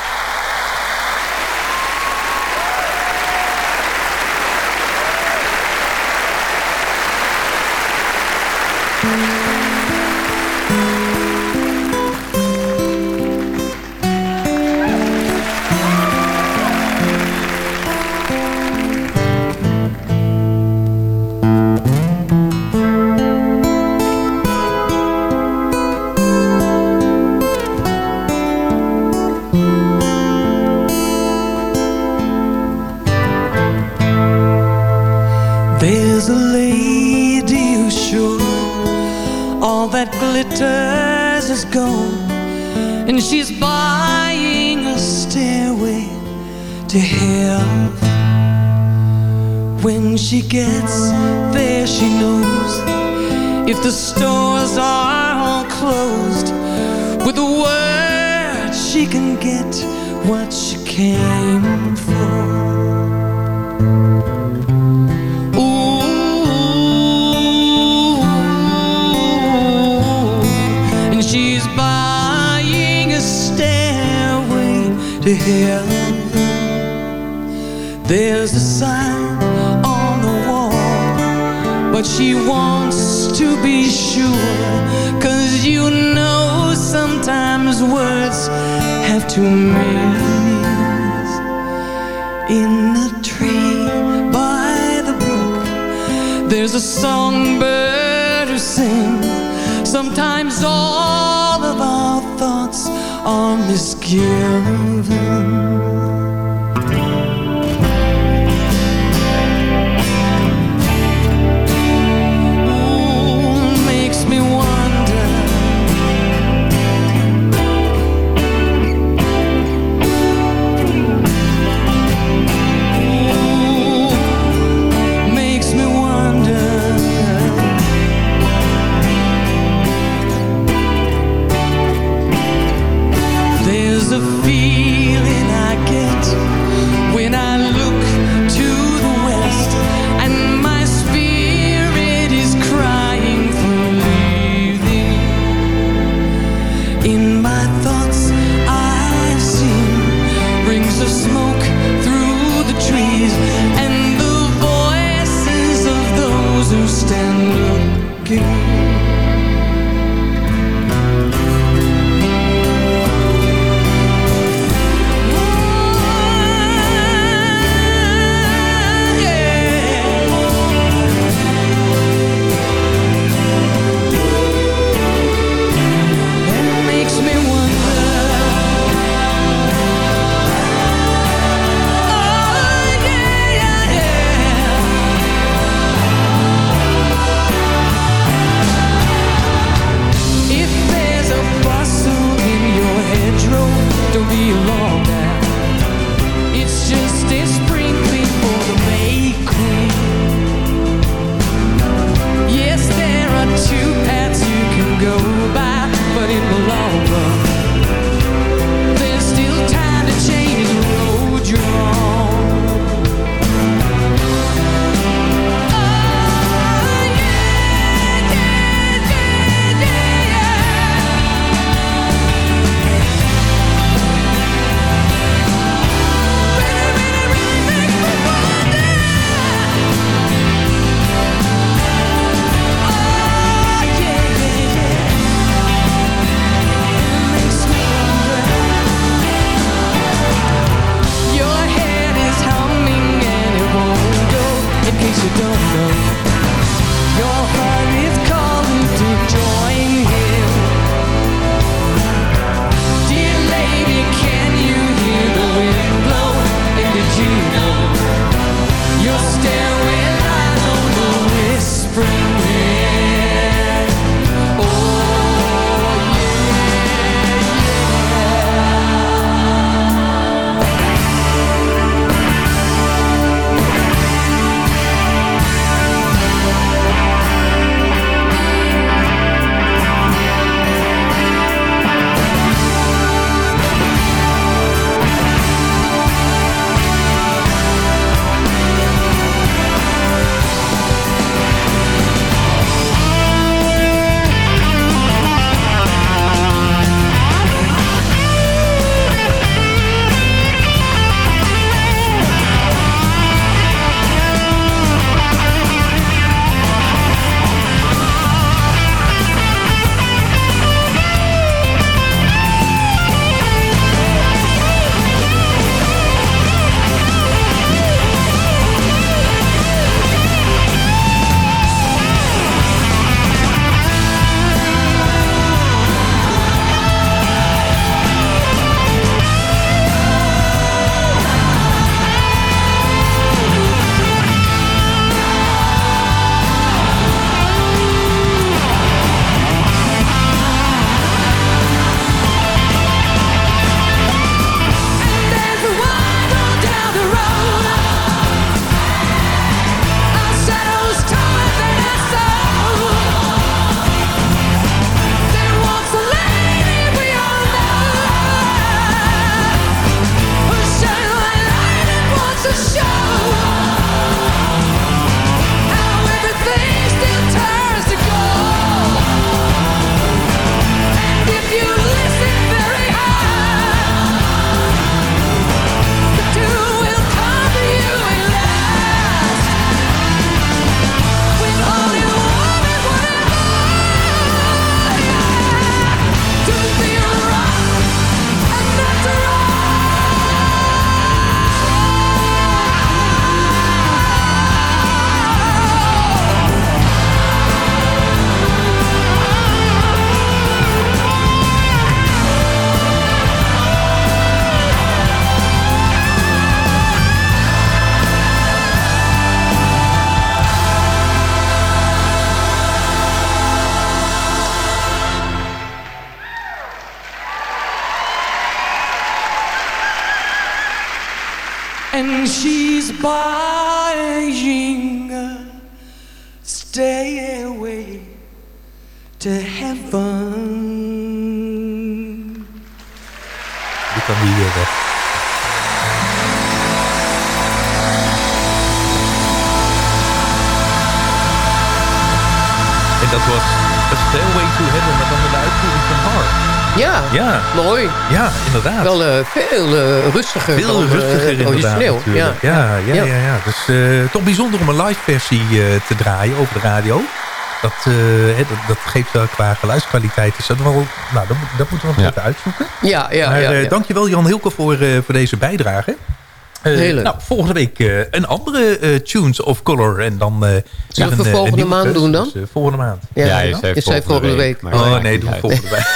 [SPEAKER 11] Mooi.
[SPEAKER 12] Ja, inderdaad.
[SPEAKER 11] Wel eh, veel eh, rustiger
[SPEAKER 12] Veel
[SPEAKER 11] dan eh,
[SPEAKER 12] rustiger
[SPEAKER 11] het
[SPEAKER 12] inderdaad natuurlijk. Ja, ja, ja. ja, Dus eh, toch bijzonder om een live versie eh, te draaien over de radio. Dat, eh, hè, dat, dat geeft wel qua geluidskwaliteit. Is dat, wel, nou, dat, dat moeten we nog
[SPEAKER 13] Ja.
[SPEAKER 12] even uitzoeken.
[SPEAKER 11] Ja, ja,
[SPEAKER 12] maar,
[SPEAKER 11] ja,
[SPEAKER 12] eh,
[SPEAKER 11] ja.
[SPEAKER 12] dankjewel Jan Hilke voor, eh, voor deze bijdrage. Eh, nou, volgende week eh, een andere eh, Tunes of Color. En dan, eh,
[SPEAKER 11] Zullen we
[SPEAKER 12] een,
[SPEAKER 11] voor
[SPEAKER 12] eh,
[SPEAKER 11] volgende
[SPEAKER 12] een
[SPEAKER 11] maand doen dan?
[SPEAKER 12] Dus, volgende maand.
[SPEAKER 11] Ja,
[SPEAKER 13] Ja, je zei
[SPEAKER 11] volgende week.
[SPEAKER 12] Oh nee, doe volgende maand.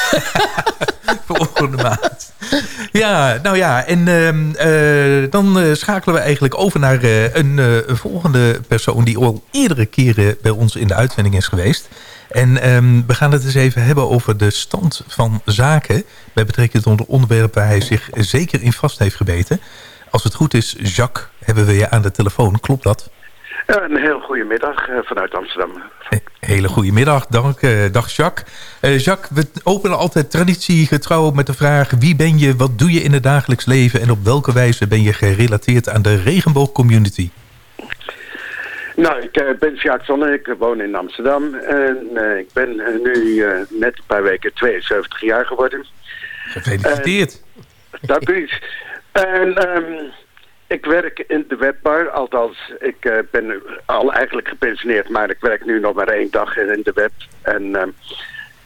[SPEAKER 12] volgende maand. Ja, nou ja, en ehm, eh, dan schakelen we eigenlijk over naar eh, een, eh, een volgende persoon... die al eerdere keren bij ons in de uitzending is geweest. En ehm, we gaan het eens even hebben over de stand van zaken... bij betrekking tot een onderwerp waar hij zich zeker in vast heeft gebeten. Als het goed is, Jacques, hebben we je aan de telefoon. Klopt dat?
[SPEAKER 16] Een heel goede middag eh, vanuit Amsterdam.
[SPEAKER 12] Hele goede middag, dank, eh, dag Jacques. Eh, Jacques, we openen altijd traditiegetrouw met de vraag... wie ben je, wat doe je in het dagelijks leven... en op welke wijze ben je gerelateerd aan de regenboogcommunity?
[SPEAKER 16] Nou, ik ben Jacques Zonne, ik woon in Amsterdam. En ik ben nu net een paar weken 72 jaar geworden.
[SPEAKER 12] Gefeliciteerd.
[SPEAKER 16] Dank u. En ehm, ik werk in de webbar, althans, ik eh, ben al eigenlijk gepensioneerd, maar ik werk nu nog maar één dag in de web. En ehm,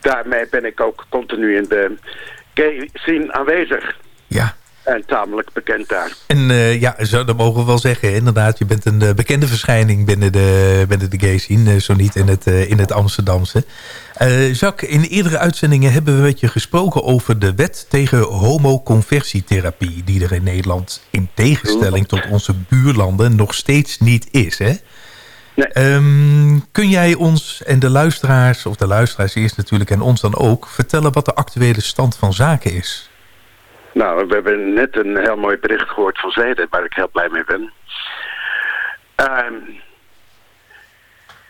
[SPEAKER 16] daarmee ben ik ook continu in de gay scene aanwezig.
[SPEAKER 12] Ja.
[SPEAKER 16] En tamelijk bekend daar.
[SPEAKER 12] En eh, ja, zo, dat mogen we wel zeggen. Inderdaad, je bent een eh, bekende verschijning binnen de, binnen de gay scene. eh, zo niet in het, in het Amsterdamse. Jacques, in eerdere uitzendingen hebben we met je gesproken over de wet tegen homoconversietherapie. Die er in Nederland in tegenstelling tot onze buurlanden nog steeds niet is. Hè? Ehm, kun jij ons en de luisteraars, of de luisteraars eerst natuurlijk en ons dan ook... vertellen wat de actuele stand van zaken is?
[SPEAKER 16] Nou, we hebben net een heel mooi bericht gehoord van Zweden, waar ik heel blij mee ben. Ehm,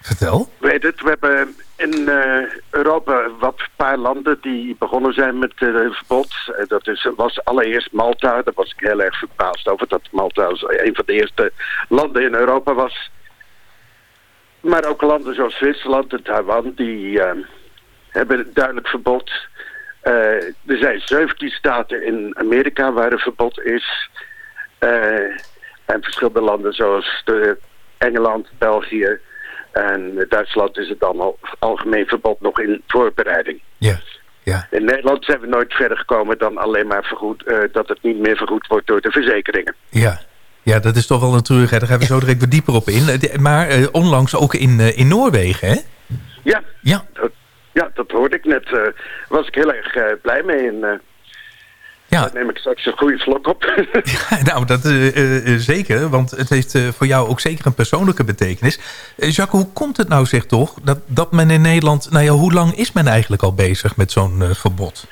[SPEAKER 12] Vertel.
[SPEAKER 16] weet het, we hebben in eh, Europa wat paar landen die begonnen zijn met eh, het verbod. Eh, dat is, was allereerst Malta, daar was ik heel erg verbaasd over, dat Malta een van de eerste landen in Europa was. Maar ook landen zoals Zwitserland en Taiwan, die eh, hebben een duidelijk verbod. Eh, er zijn 17 staten in Amerika waar een verbod is. Eh, en verschillende landen zoals de Engeland, België en Duitsland is het allemaal algemeen verbod nog in voorbereiding.
[SPEAKER 12] Ja, ja.
[SPEAKER 16] In Nederland zijn we nooit verder gekomen dan alleen maar vergoed, eh, dat het niet meer vergoed wordt door de verzekeringen.
[SPEAKER 12] Ja. ja, dat is toch wel een treurigheid. Daar gaan we zo direct weer dieper op in. Maar onlangs ook in, in Noorwegen, hè?
[SPEAKER 16] Ja,
[SPEAKER 12] ja.
[SPEAKER 16] Ja, dat hoorde ik net. eh was ik heel erg eh, blij mee. En, eh,
[SPEAKER 12] Ja.
[SPEAKER 16] Daar neem ik straks een goede slok op.
[SPEAKER 12] nou, dat eh, zeker. Want het heeft voor jou ook zeker een persoonlijke betekenis. Jacques, hoe komt het nou, zeg toch, dat, dat men in Nederland... Nou ja, hoe lang is men eigenlijk al bezig met zo'n verbod?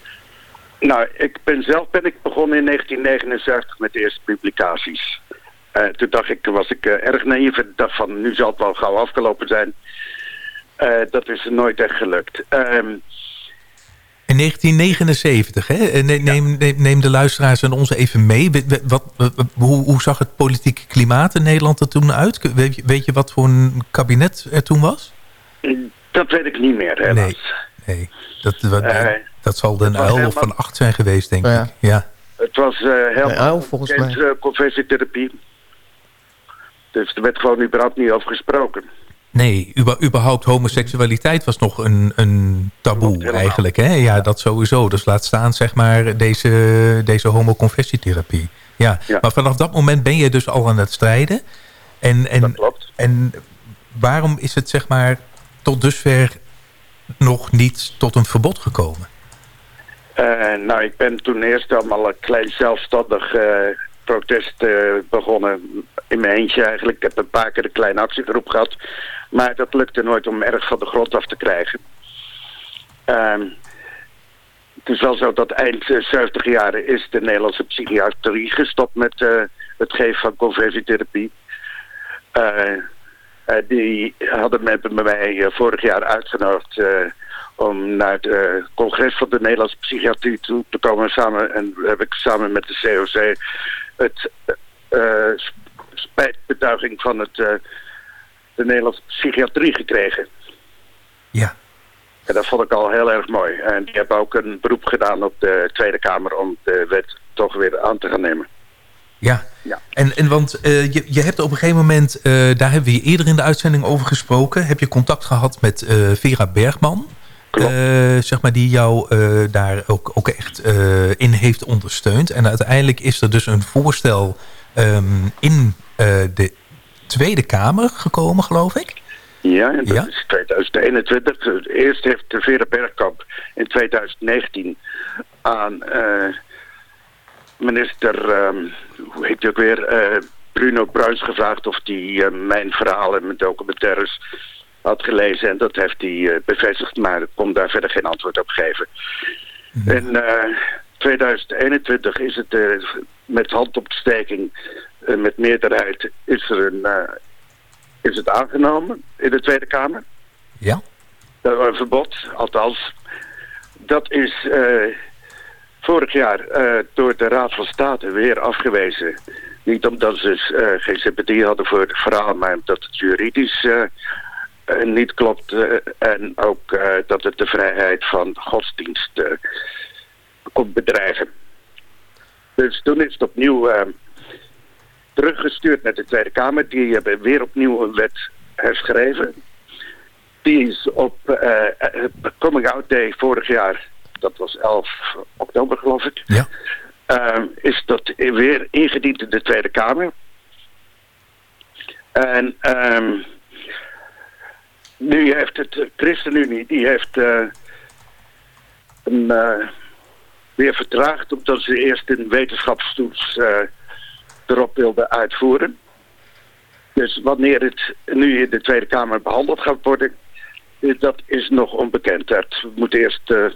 [SPEAKER 16] Nou, ik ben zelf ben ik begonnen in 1979 met de eerste publicaties. Toen dacht ik, was ik erg naïef en dacht van nu zal het wel gauw afgelopen zijn. Eh, dat is nooit echt gelukt. Ehm,
[SPEAKER 12] In 1979, hè? Eh, ne- Neem, neem, de luisteraars en ons even mee. Wat, wat, wat- hoe, hoe zag het politieke klimaat in Nederland er toen uit? Weet je, weet je wat voor een kabinet er toen was?
[SPEAKER 16] dat weet ik niet meer, helaas.
[SPEAKER 12] Nee, nee. Dat, wat-
[SPEAKER 16] Eh,
[SPEAKER 12] dat zal de uil
[SPEAKER 16] helemaal-
[SPEAKER 12] van acht zijn geweest, denk ik. Ja.
[SPEAKER 16] Het was eh helemaal
[SPEAKER 11] volgens
[SPEAKER 16] conversietherapie. Dus er werd gewoon überhaupt niet over gesproken.
[SPEAKER 12] Nee, überhaupt homoseksualiteit was nog een, een taboe eigenlijk. Hè? Ja, dat sowieso. Dus laat staan zeg maar deze, deze homoconversietherapie. Ja. maar vanaf dat moment ben je dus al aan het strijden. En, en, en waarom is het zeg maar tot dusver nog niet tot een verbod gekomen?
[SPEAKER 16] Eh, nou, ik ben toen eerst allemaal een klein zelfstandig eh, protest eh, begonnen. In mijn eentje eigenlijk. Ik heb een paar keer een kleine actiegroep gehad. Maar dat lukte nooit om erg van de grond af te krijgen. Ehm, het is wel zo dat eind eh, 70 jaren is de Nederlandse psychiatrie gestopt met eh, het geven van conversietherapie. die hadden me bij mij vorig jaar uitgenodigd om naar het congres van de Nederlandse psychiatrie toe te komen. Samen, en heb ik samen met de COC het spijtbetuiging van het, de Nederlandse psychiatrie gekregen.
[SPEAKER 12] Ja.
[SPEAKER 16] En dat vond ik al heel erg mooi. En die hebben ook een beroep gedaan op de Tweede Kamer om de wet toch weer aan te gaan nemen.
[SPEAKER 12] Ja, ja. En, en want uh, je, je hebt op een gegeven moment, uh, daar hebben we je eerder in de uitzending over gesproken. Heb je contact gehad met uh, Vera Bergman? zeg maar, die jou daar ook, ook echt in heeft ondersteund. En uiteindelijk is er dus een voorstel um, in de Tweede Kamer gekomen, geloof ik.
[SPEAKER 16] Ja, en dat is 2021. Eerst heeft de Vera Bergkamp in 2019 aan uh, minister, um, hoe heet hij ook weer, uh, Bruno Bruins gevraagd of hij uh, mijn verhalen met documentaires had gelezen. En dat heeft hij bevestigd, maar kon daar verder geen antwoord op geven. Ja. In 2021 is het met handopsteking, met meerderheid, is er een is het aangenomen in de Tweede Kamer.
[SPEAKER 12] Ja.
[SPEAKER 16] Een verbod, althans. Dat is uh, vorig jaar uh, door de Raad van State weer afgewezen. Niet omdat ze uh, geen sympathie hadden voor het verhaal, maar omdat het juridisch niet klopt. en ook dat het de vrijheid van godsdienst komt bedreigen. Dus toen is het opnieuw teruggestuurd naar de Tweede Kamer. Die hebben weer opnieuw een wet herschreven. Die is op uh, Coming Out Day vorig jaar, dat was 11 oktober geloof ik,
[SPEAKER 12] ja.
[SPEAKER 16] Uh, is dat weer ingediend in de Tweede Kamer. En um, nu heeft het ChristenUnie, die heeft uh, een, weer vertraagd omdat ze eerst een wetenschapstoets erop wilde uitvoeren. Dus wanneer het nu in de Tweede Kamer behandeld gaat worden, eh, dat is nog onbekend. Het moet eerst uh,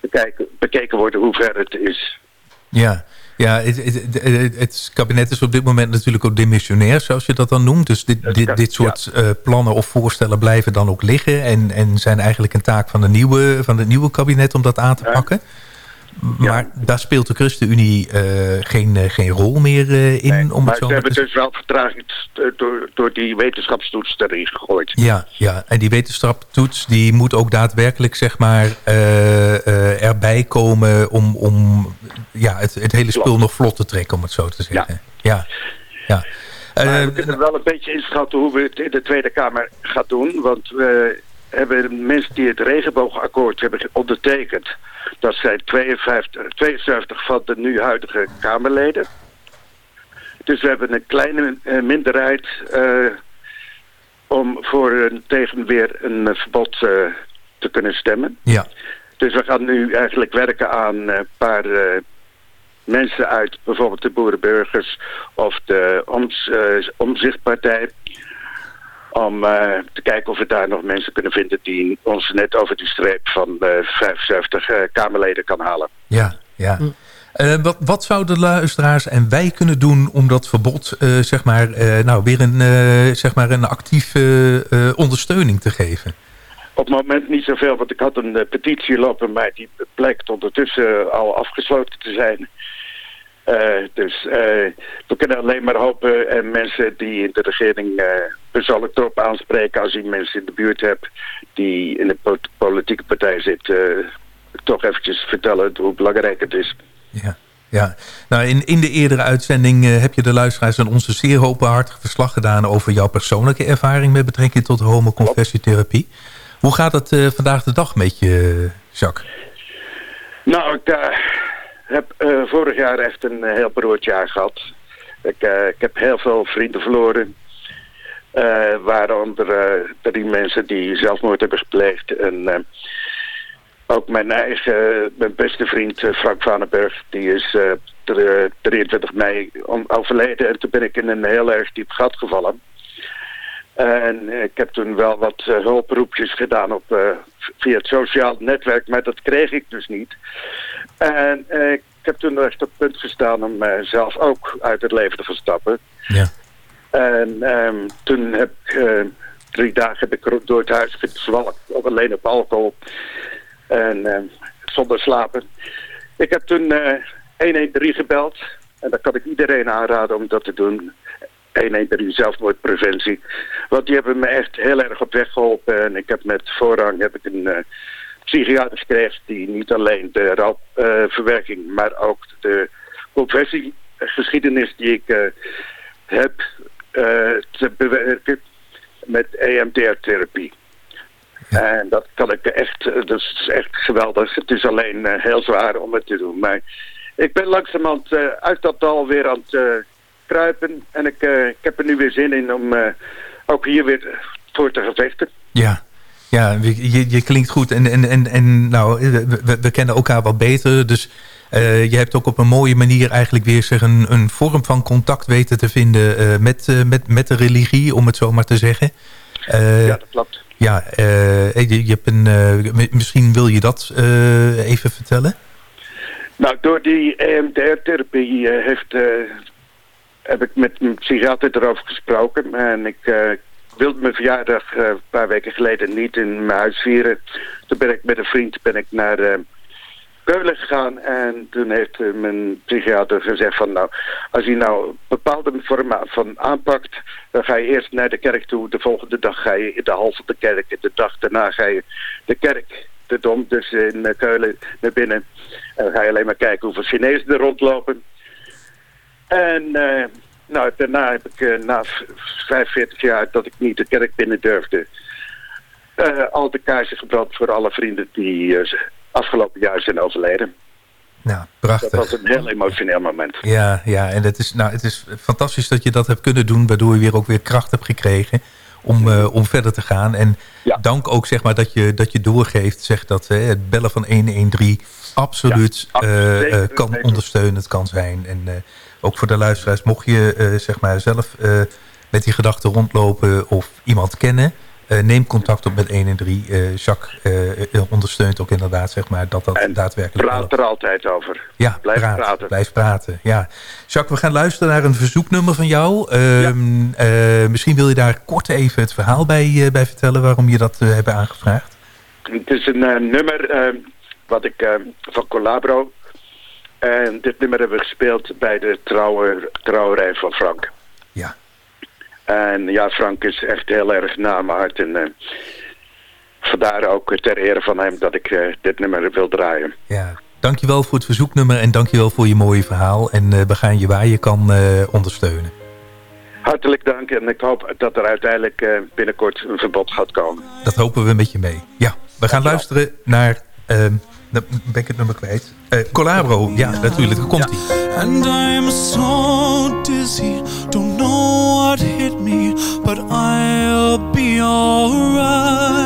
[SPEAKER 16] bekijken, bekeken worden hoe ver het is.
[SPEAKER 12] Ja, ja het, het, het, kabinet is op dit moment natuurlijk ook demissionair, zoals je dat dan noemt. Dus dit, dit, dit soort ja. uh, plannen of voorstellen blijven dan ook liggen... en, en zijn eigenlijk een taak van, de nieuwe, van het nieuwe kabinet om dat aan te pakken. Maar daar speelt de ChristenUnie uh, geen, uh, geen rol meer uh, in?
[SPEAKER 16] Nee,
[SPEAKER 12] om
[SPEAKER 16] maar
[SPEAKER 12] het zo
[SPEAKER 16] we hebben dus wel vertraging door, door die wetenschapstoets erin gegooid.
[SPEAKER 12] Ja, ja, en die wetenschapstoets die moet ook daadwerkelijk zeg maar, erbij komen om, om ja, het, het hele spul nog vlot te trekken, om het zo te zeggen. Ja. ja. ja.
[SPEAKER 16] we kunnen wel een beetje inschatten hoe we het in de Tweede Kamer gaan doen. Want we hebben mensen die het regenboogakkoord hebben ondertekend dat zijn 52, 72 van de nu huidige Kamerleden. Dus we hebben een kleine uh, minderheid uh, om voor een tegen weer een uh, verbod te kunnen stemmen.
[SPEAKER 12] Ja.
[SPEAKER 16] Dus we gaan nu eigenlijk werken aan een paar mensen uit bijvoorbeeld de Boerenburgers of de Oms, Omzichtpartij om uh, te kijken of we daar nog mensen kunnen vinden die ons net over die streep van uh, 75 uh, Kamerleden kan halen.
[SPEAKER 12] Ja, ja. Mm. Uh, wat, wat zouden luisteraars en wij kunnen doen om dat verbod uh, zeg maar, uh, nou, weer een, zeg maar een actieve ondersteuning te geven?
[SPEAKER 16] Op het moment niet zoveel, want ik had een petitie lopen, maar die blijkt ondertussen al afgesloten te zijn. Uh, dus uh, we kunnen alleen maar hopen en mensen die in de regering uh, persoonlijk erop aanspreken als je mensen in de buurt hebt die in de politieke partij zitten, toch eventjes vertellen hoe belangrijk het is.
[SPEAKER 12] Ja. Ja, nou in, in de eerdere uitzending heb je de luisteraars aan onze zeer openhartig verslag gedaan over jouw persoonlijke ervaring met betrekking tot homoconversietherapie. Hoe gaat het vandaag de dag met je, Jacques?
[SPEAKER 16] Nou, ik heb uh, vorig jaar echt een uh, heel beroerd jaar gehad. Ik, uh, ik heb heel veel vrienden verloren. waaronder drie mensen die zelfmoord hebben gepleegd. En ook mijn eigen, mijn beste vriend Frank Vanenberg, die is 23 mei overleden. En toen ben ik in een heel erg diep gat gevallen. En ik heb toen wel wat uh, hulproepjes gedaan op, uh, via het sociaal netwerk, maar dat kreeg ik dus niet. En uh, ik heb toen echt op het punt gestaan om zelf ook uit het leven te gaan stappen.
[SPEAKER 12] Ja.
[SPEAKER 16] En um, toen heb ik drie dagen heb ik door het huis gezwalkt, alleen op alcohol. En zonder slapen. Ik heb toen 113 gebeld. En dan kan ik iedereen aanraden om dat te doen. 113 zelfmoordpreventie. Want die hebben me echt heel erg op weg geholpen. En ik heb met voorrang heb ik een uh, psychiater gekregen die niet alleen de rouwverwerking, uh, maar ook de confessiegeschiedenis die ik uh, heb te bewerken met EMDR-therapie. En dat kan ik echt, dat is echt geweldig. Het is alleen heel zwaar om het te doen. Maar ik ben langzamerhand uit dat dal weer aan het kruipen. En ik, uh, ik heb er nu weer zin in om uh, ook hier weer voor te gevechten.
[SPEAKER 12] Ja, ja je, je klinkt goed. En, en, en, en nou, we, we kennen elkaar wat beter. Dus uh, je hebt ook op een mooie manier eigenlijk weer zeg, een, een vorm van contact weten te vinden met, met, met de religie, om het zo maar te zeggen.
[SPEAKER 16] ja, dat klopt.
[SPEAKER 12] Ja, je, je hebt een, misschien wil je dat even vertellen?
[SPEAKER 16] Nou, door die EMDR-therapie heeft heb ik met mijn psychiater erover gesproken. En ik uh, wilde mijn verjaardag uh, een paar weken geleden niet in mijn huis vieren. Toen ben ik met een vriend ben ik naar uh, Keulen gegaan. En toen heeft mijn psychiater gezegd van nou, als je nou bepaalde vormen van aanpakt, dan ga je eerst naar de kerk toe. De volgende dag ga je in de hal van de kerk. De dag daarna ga je de kerk, de dom, dus in Keulen naar binnen. En dan ga je alleen maar kijken hoeveel Chinezen er rondlopen. En uh, nou, daarna heb ik uh, na 45 jaar dat ik niet de kerk binnen durfde... Uh, al de kaarsen gebrand voor alle vrienden die afgelopen jaar zijn overleden.
[SPEAKER 12] Nou, prachtig.
[SPEAKER 16] Dat was een heel emotioneel moment.
[SPEAKER 12] Ja, ja en het is, nou, het is fantastisch dat je dat hebt kunnen doen... waardoor je weer ook weer kracht hebt gekregen om, uh, om verder te gaan. En ja. dank ook zeg maar, dat, je, dat je doorgeeft zeg, dat uh, het bellen van 113 absoluut ja, uh, kan ondersteunend kan zijn. En ook voor de luisteraars, mocht je uh, zeg maar zelf uh, met die gedachten rondlopen of iemand kennen... Uh, neem contact op met 1 en 3. Jacques ondersteunt ook inderdaad zeg maar, dat dat
[SPEAKER 16] en
[SPEAKER 12] daadwerkelijk...
[SPEAKER 16] praat er altijd over.
[SPEAKER 12] Ja,
[SPEAKER 16] blijf
[SPEAKER 12] praat,
[SPEAKER 16] praten.
[SPEAKER 12] Blijf praten, ja. Jacques, we gaan luisteren naar een verzoeknummer van jou. Ja. misschien wil je daar kort even het verhaal bij, bij vertellen... waarom je dat hebt aangevraagd.
[SPEAKER 16] Het is een nummer wat ik van Collabro en dit nummer hebben we gespeeld bij de trouwer, trouwerij van Frank.
[SPEAKER 12] Ja.
[SPEAKER 16] En ja, Frank is echt heel erg na mijn hart. En uh, vandaar ook ter ere van hem dat ik uh, dit nummer wil draaien.
[SPEAKER 12] Ja, dankjewel voor het verzoeknummer en dankjewel voor je mooie verhaal. En uh, we gaan je waar je kan ondersteunen.
[SPEAKER 16] Hartelijk dank en ik hoop dat er uiteindelijk binnenkort een verbod gaat komen.
[SPEAKER 12] Dat hopen we met je mee. Ja, we gaan luisteren naar... Dan ben ik het nummer kwijt. Uh, Collabro, ja, natuurlijk. Komt hij.
[SPEAKER 17] And I'm so dizzy, don't know what hit me, but I'll be alright.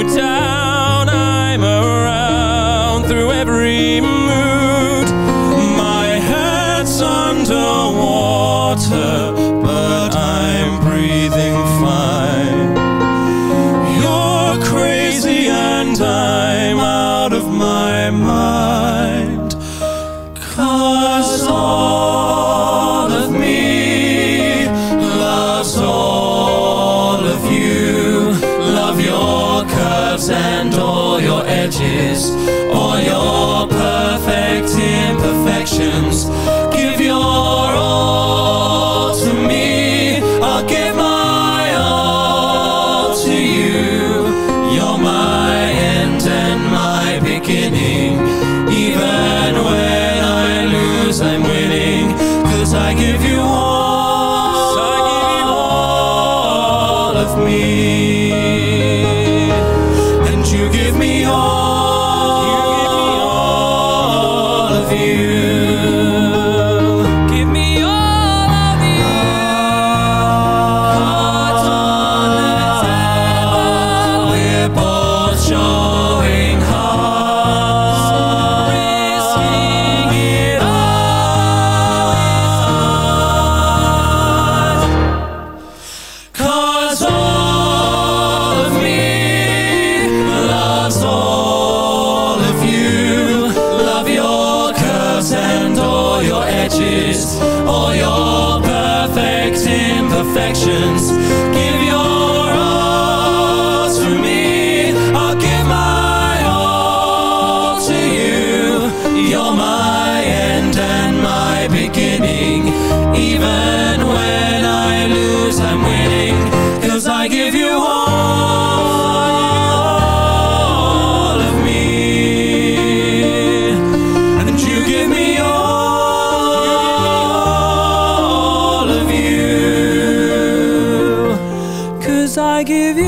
[SPEAKER 17] Cause
[SPEAKER 18] I give you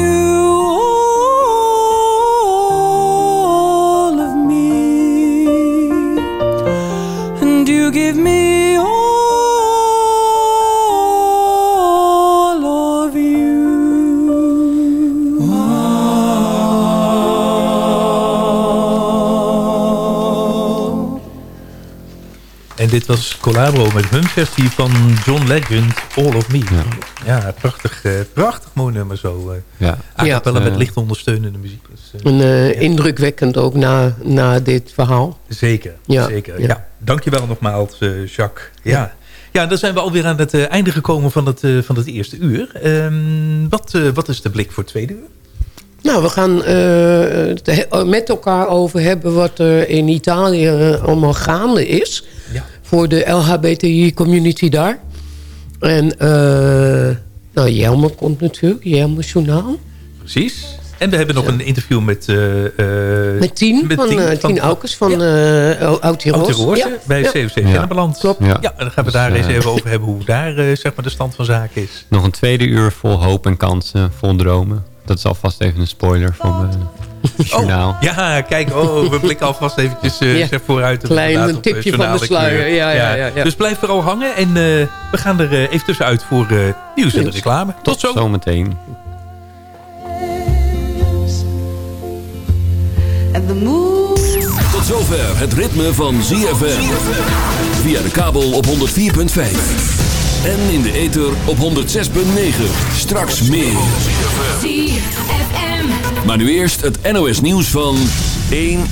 [SPEAKER 18] all of me. And you give me all of you.
[SPEAKER 12] En dit was Collabro met hun versie van John Legend, All of Me. Ja, prachtig, eh, prachtig mooi nummer zo. eh
[SPEAKER 13] Ja.
[SPEAKER 12] Cappella
[SPEAKER 11] Ja.
[SPEAKER 12] met licht ondersteunende muziek. Dus, eh,
[SPEAKER 11] En eh, indrukwekkend ook na, na dit verhaal.
[SPEAKER 12] Zeker,
[SPEAKER 11] Ja,
[SPEAKER 12] zeker.
[SPEAKER 11] ja.
[SPEAKER 12] Ja. Dankjewel nogmaals, eh, Jacques. Ja. Ja. dan zijn we alweer aan het eh, einde gekomen van het, eh, van het eerste uur. Ehm, wat, eh, wat is de blik voor het tweede uur?
[SPEAKER 11] Nou, we gaan eh, het he- met elkaar over hebben wat er in Italië eh, allemaal gaande is. Voor de LHBTI-community daar. En uh, nou, Jelmer komt natuurlijk, Jelmer Journaal.
[SPEAKER 12] Precies. En we hebben nog een interview met... eh, eh,
[SPEAKER 11] Met Tien, van,
[SPEAKER 12] Tien
[SPEAKER 11] eh, Tien Aukers van ja. uh, Oud-Tiroos.
[SPEAKER 12] Oud
[SPEAKER 11] ja.
[SPEAKER 12] bij
[SPEAKER 11] ja.
[SPEAKER 12] CFC Kennemerland.
[SPEAKER 11] Klopt.
[SPEAKER 12] Ja. ja, en dan gaan we
[SPEAKER 13] Dus,
[SPEAKER 12] daar eens
[SPEAKER 13] eh,
[SPEAKER 12] even over hebben hoe daar uh, zeg maar de stand van zaken is.
[SPEAKER 13] Nog een tweede uur vol hoop en kansen, vol dromen. Dat is alvast even een spoiler van.
[SPEAKER 12] Oh, ja, kijk, oh, we blikken alvast eventjes uh, ja. vooruit.
[SPEAKER 11] Klein een tipje van de sluier. Ja, ja, ja, ja,
[SPEAKER 12] Dus blijf vooral hangen en uh, we gaan er uh, even tussenuit voor uh, nieuws en reclame. Tot,
[SPEAKER 13] Tot
[SPEAKER 12] zo.
[SPEAKER 13] zometeen.
[SPEAKER 4] Tot zover het ritme van ZFM. Via de kabel op 104.5. En in de ether op 106.9. Straks meer. Maar nu eerst het NOS nieuws van 1 uur.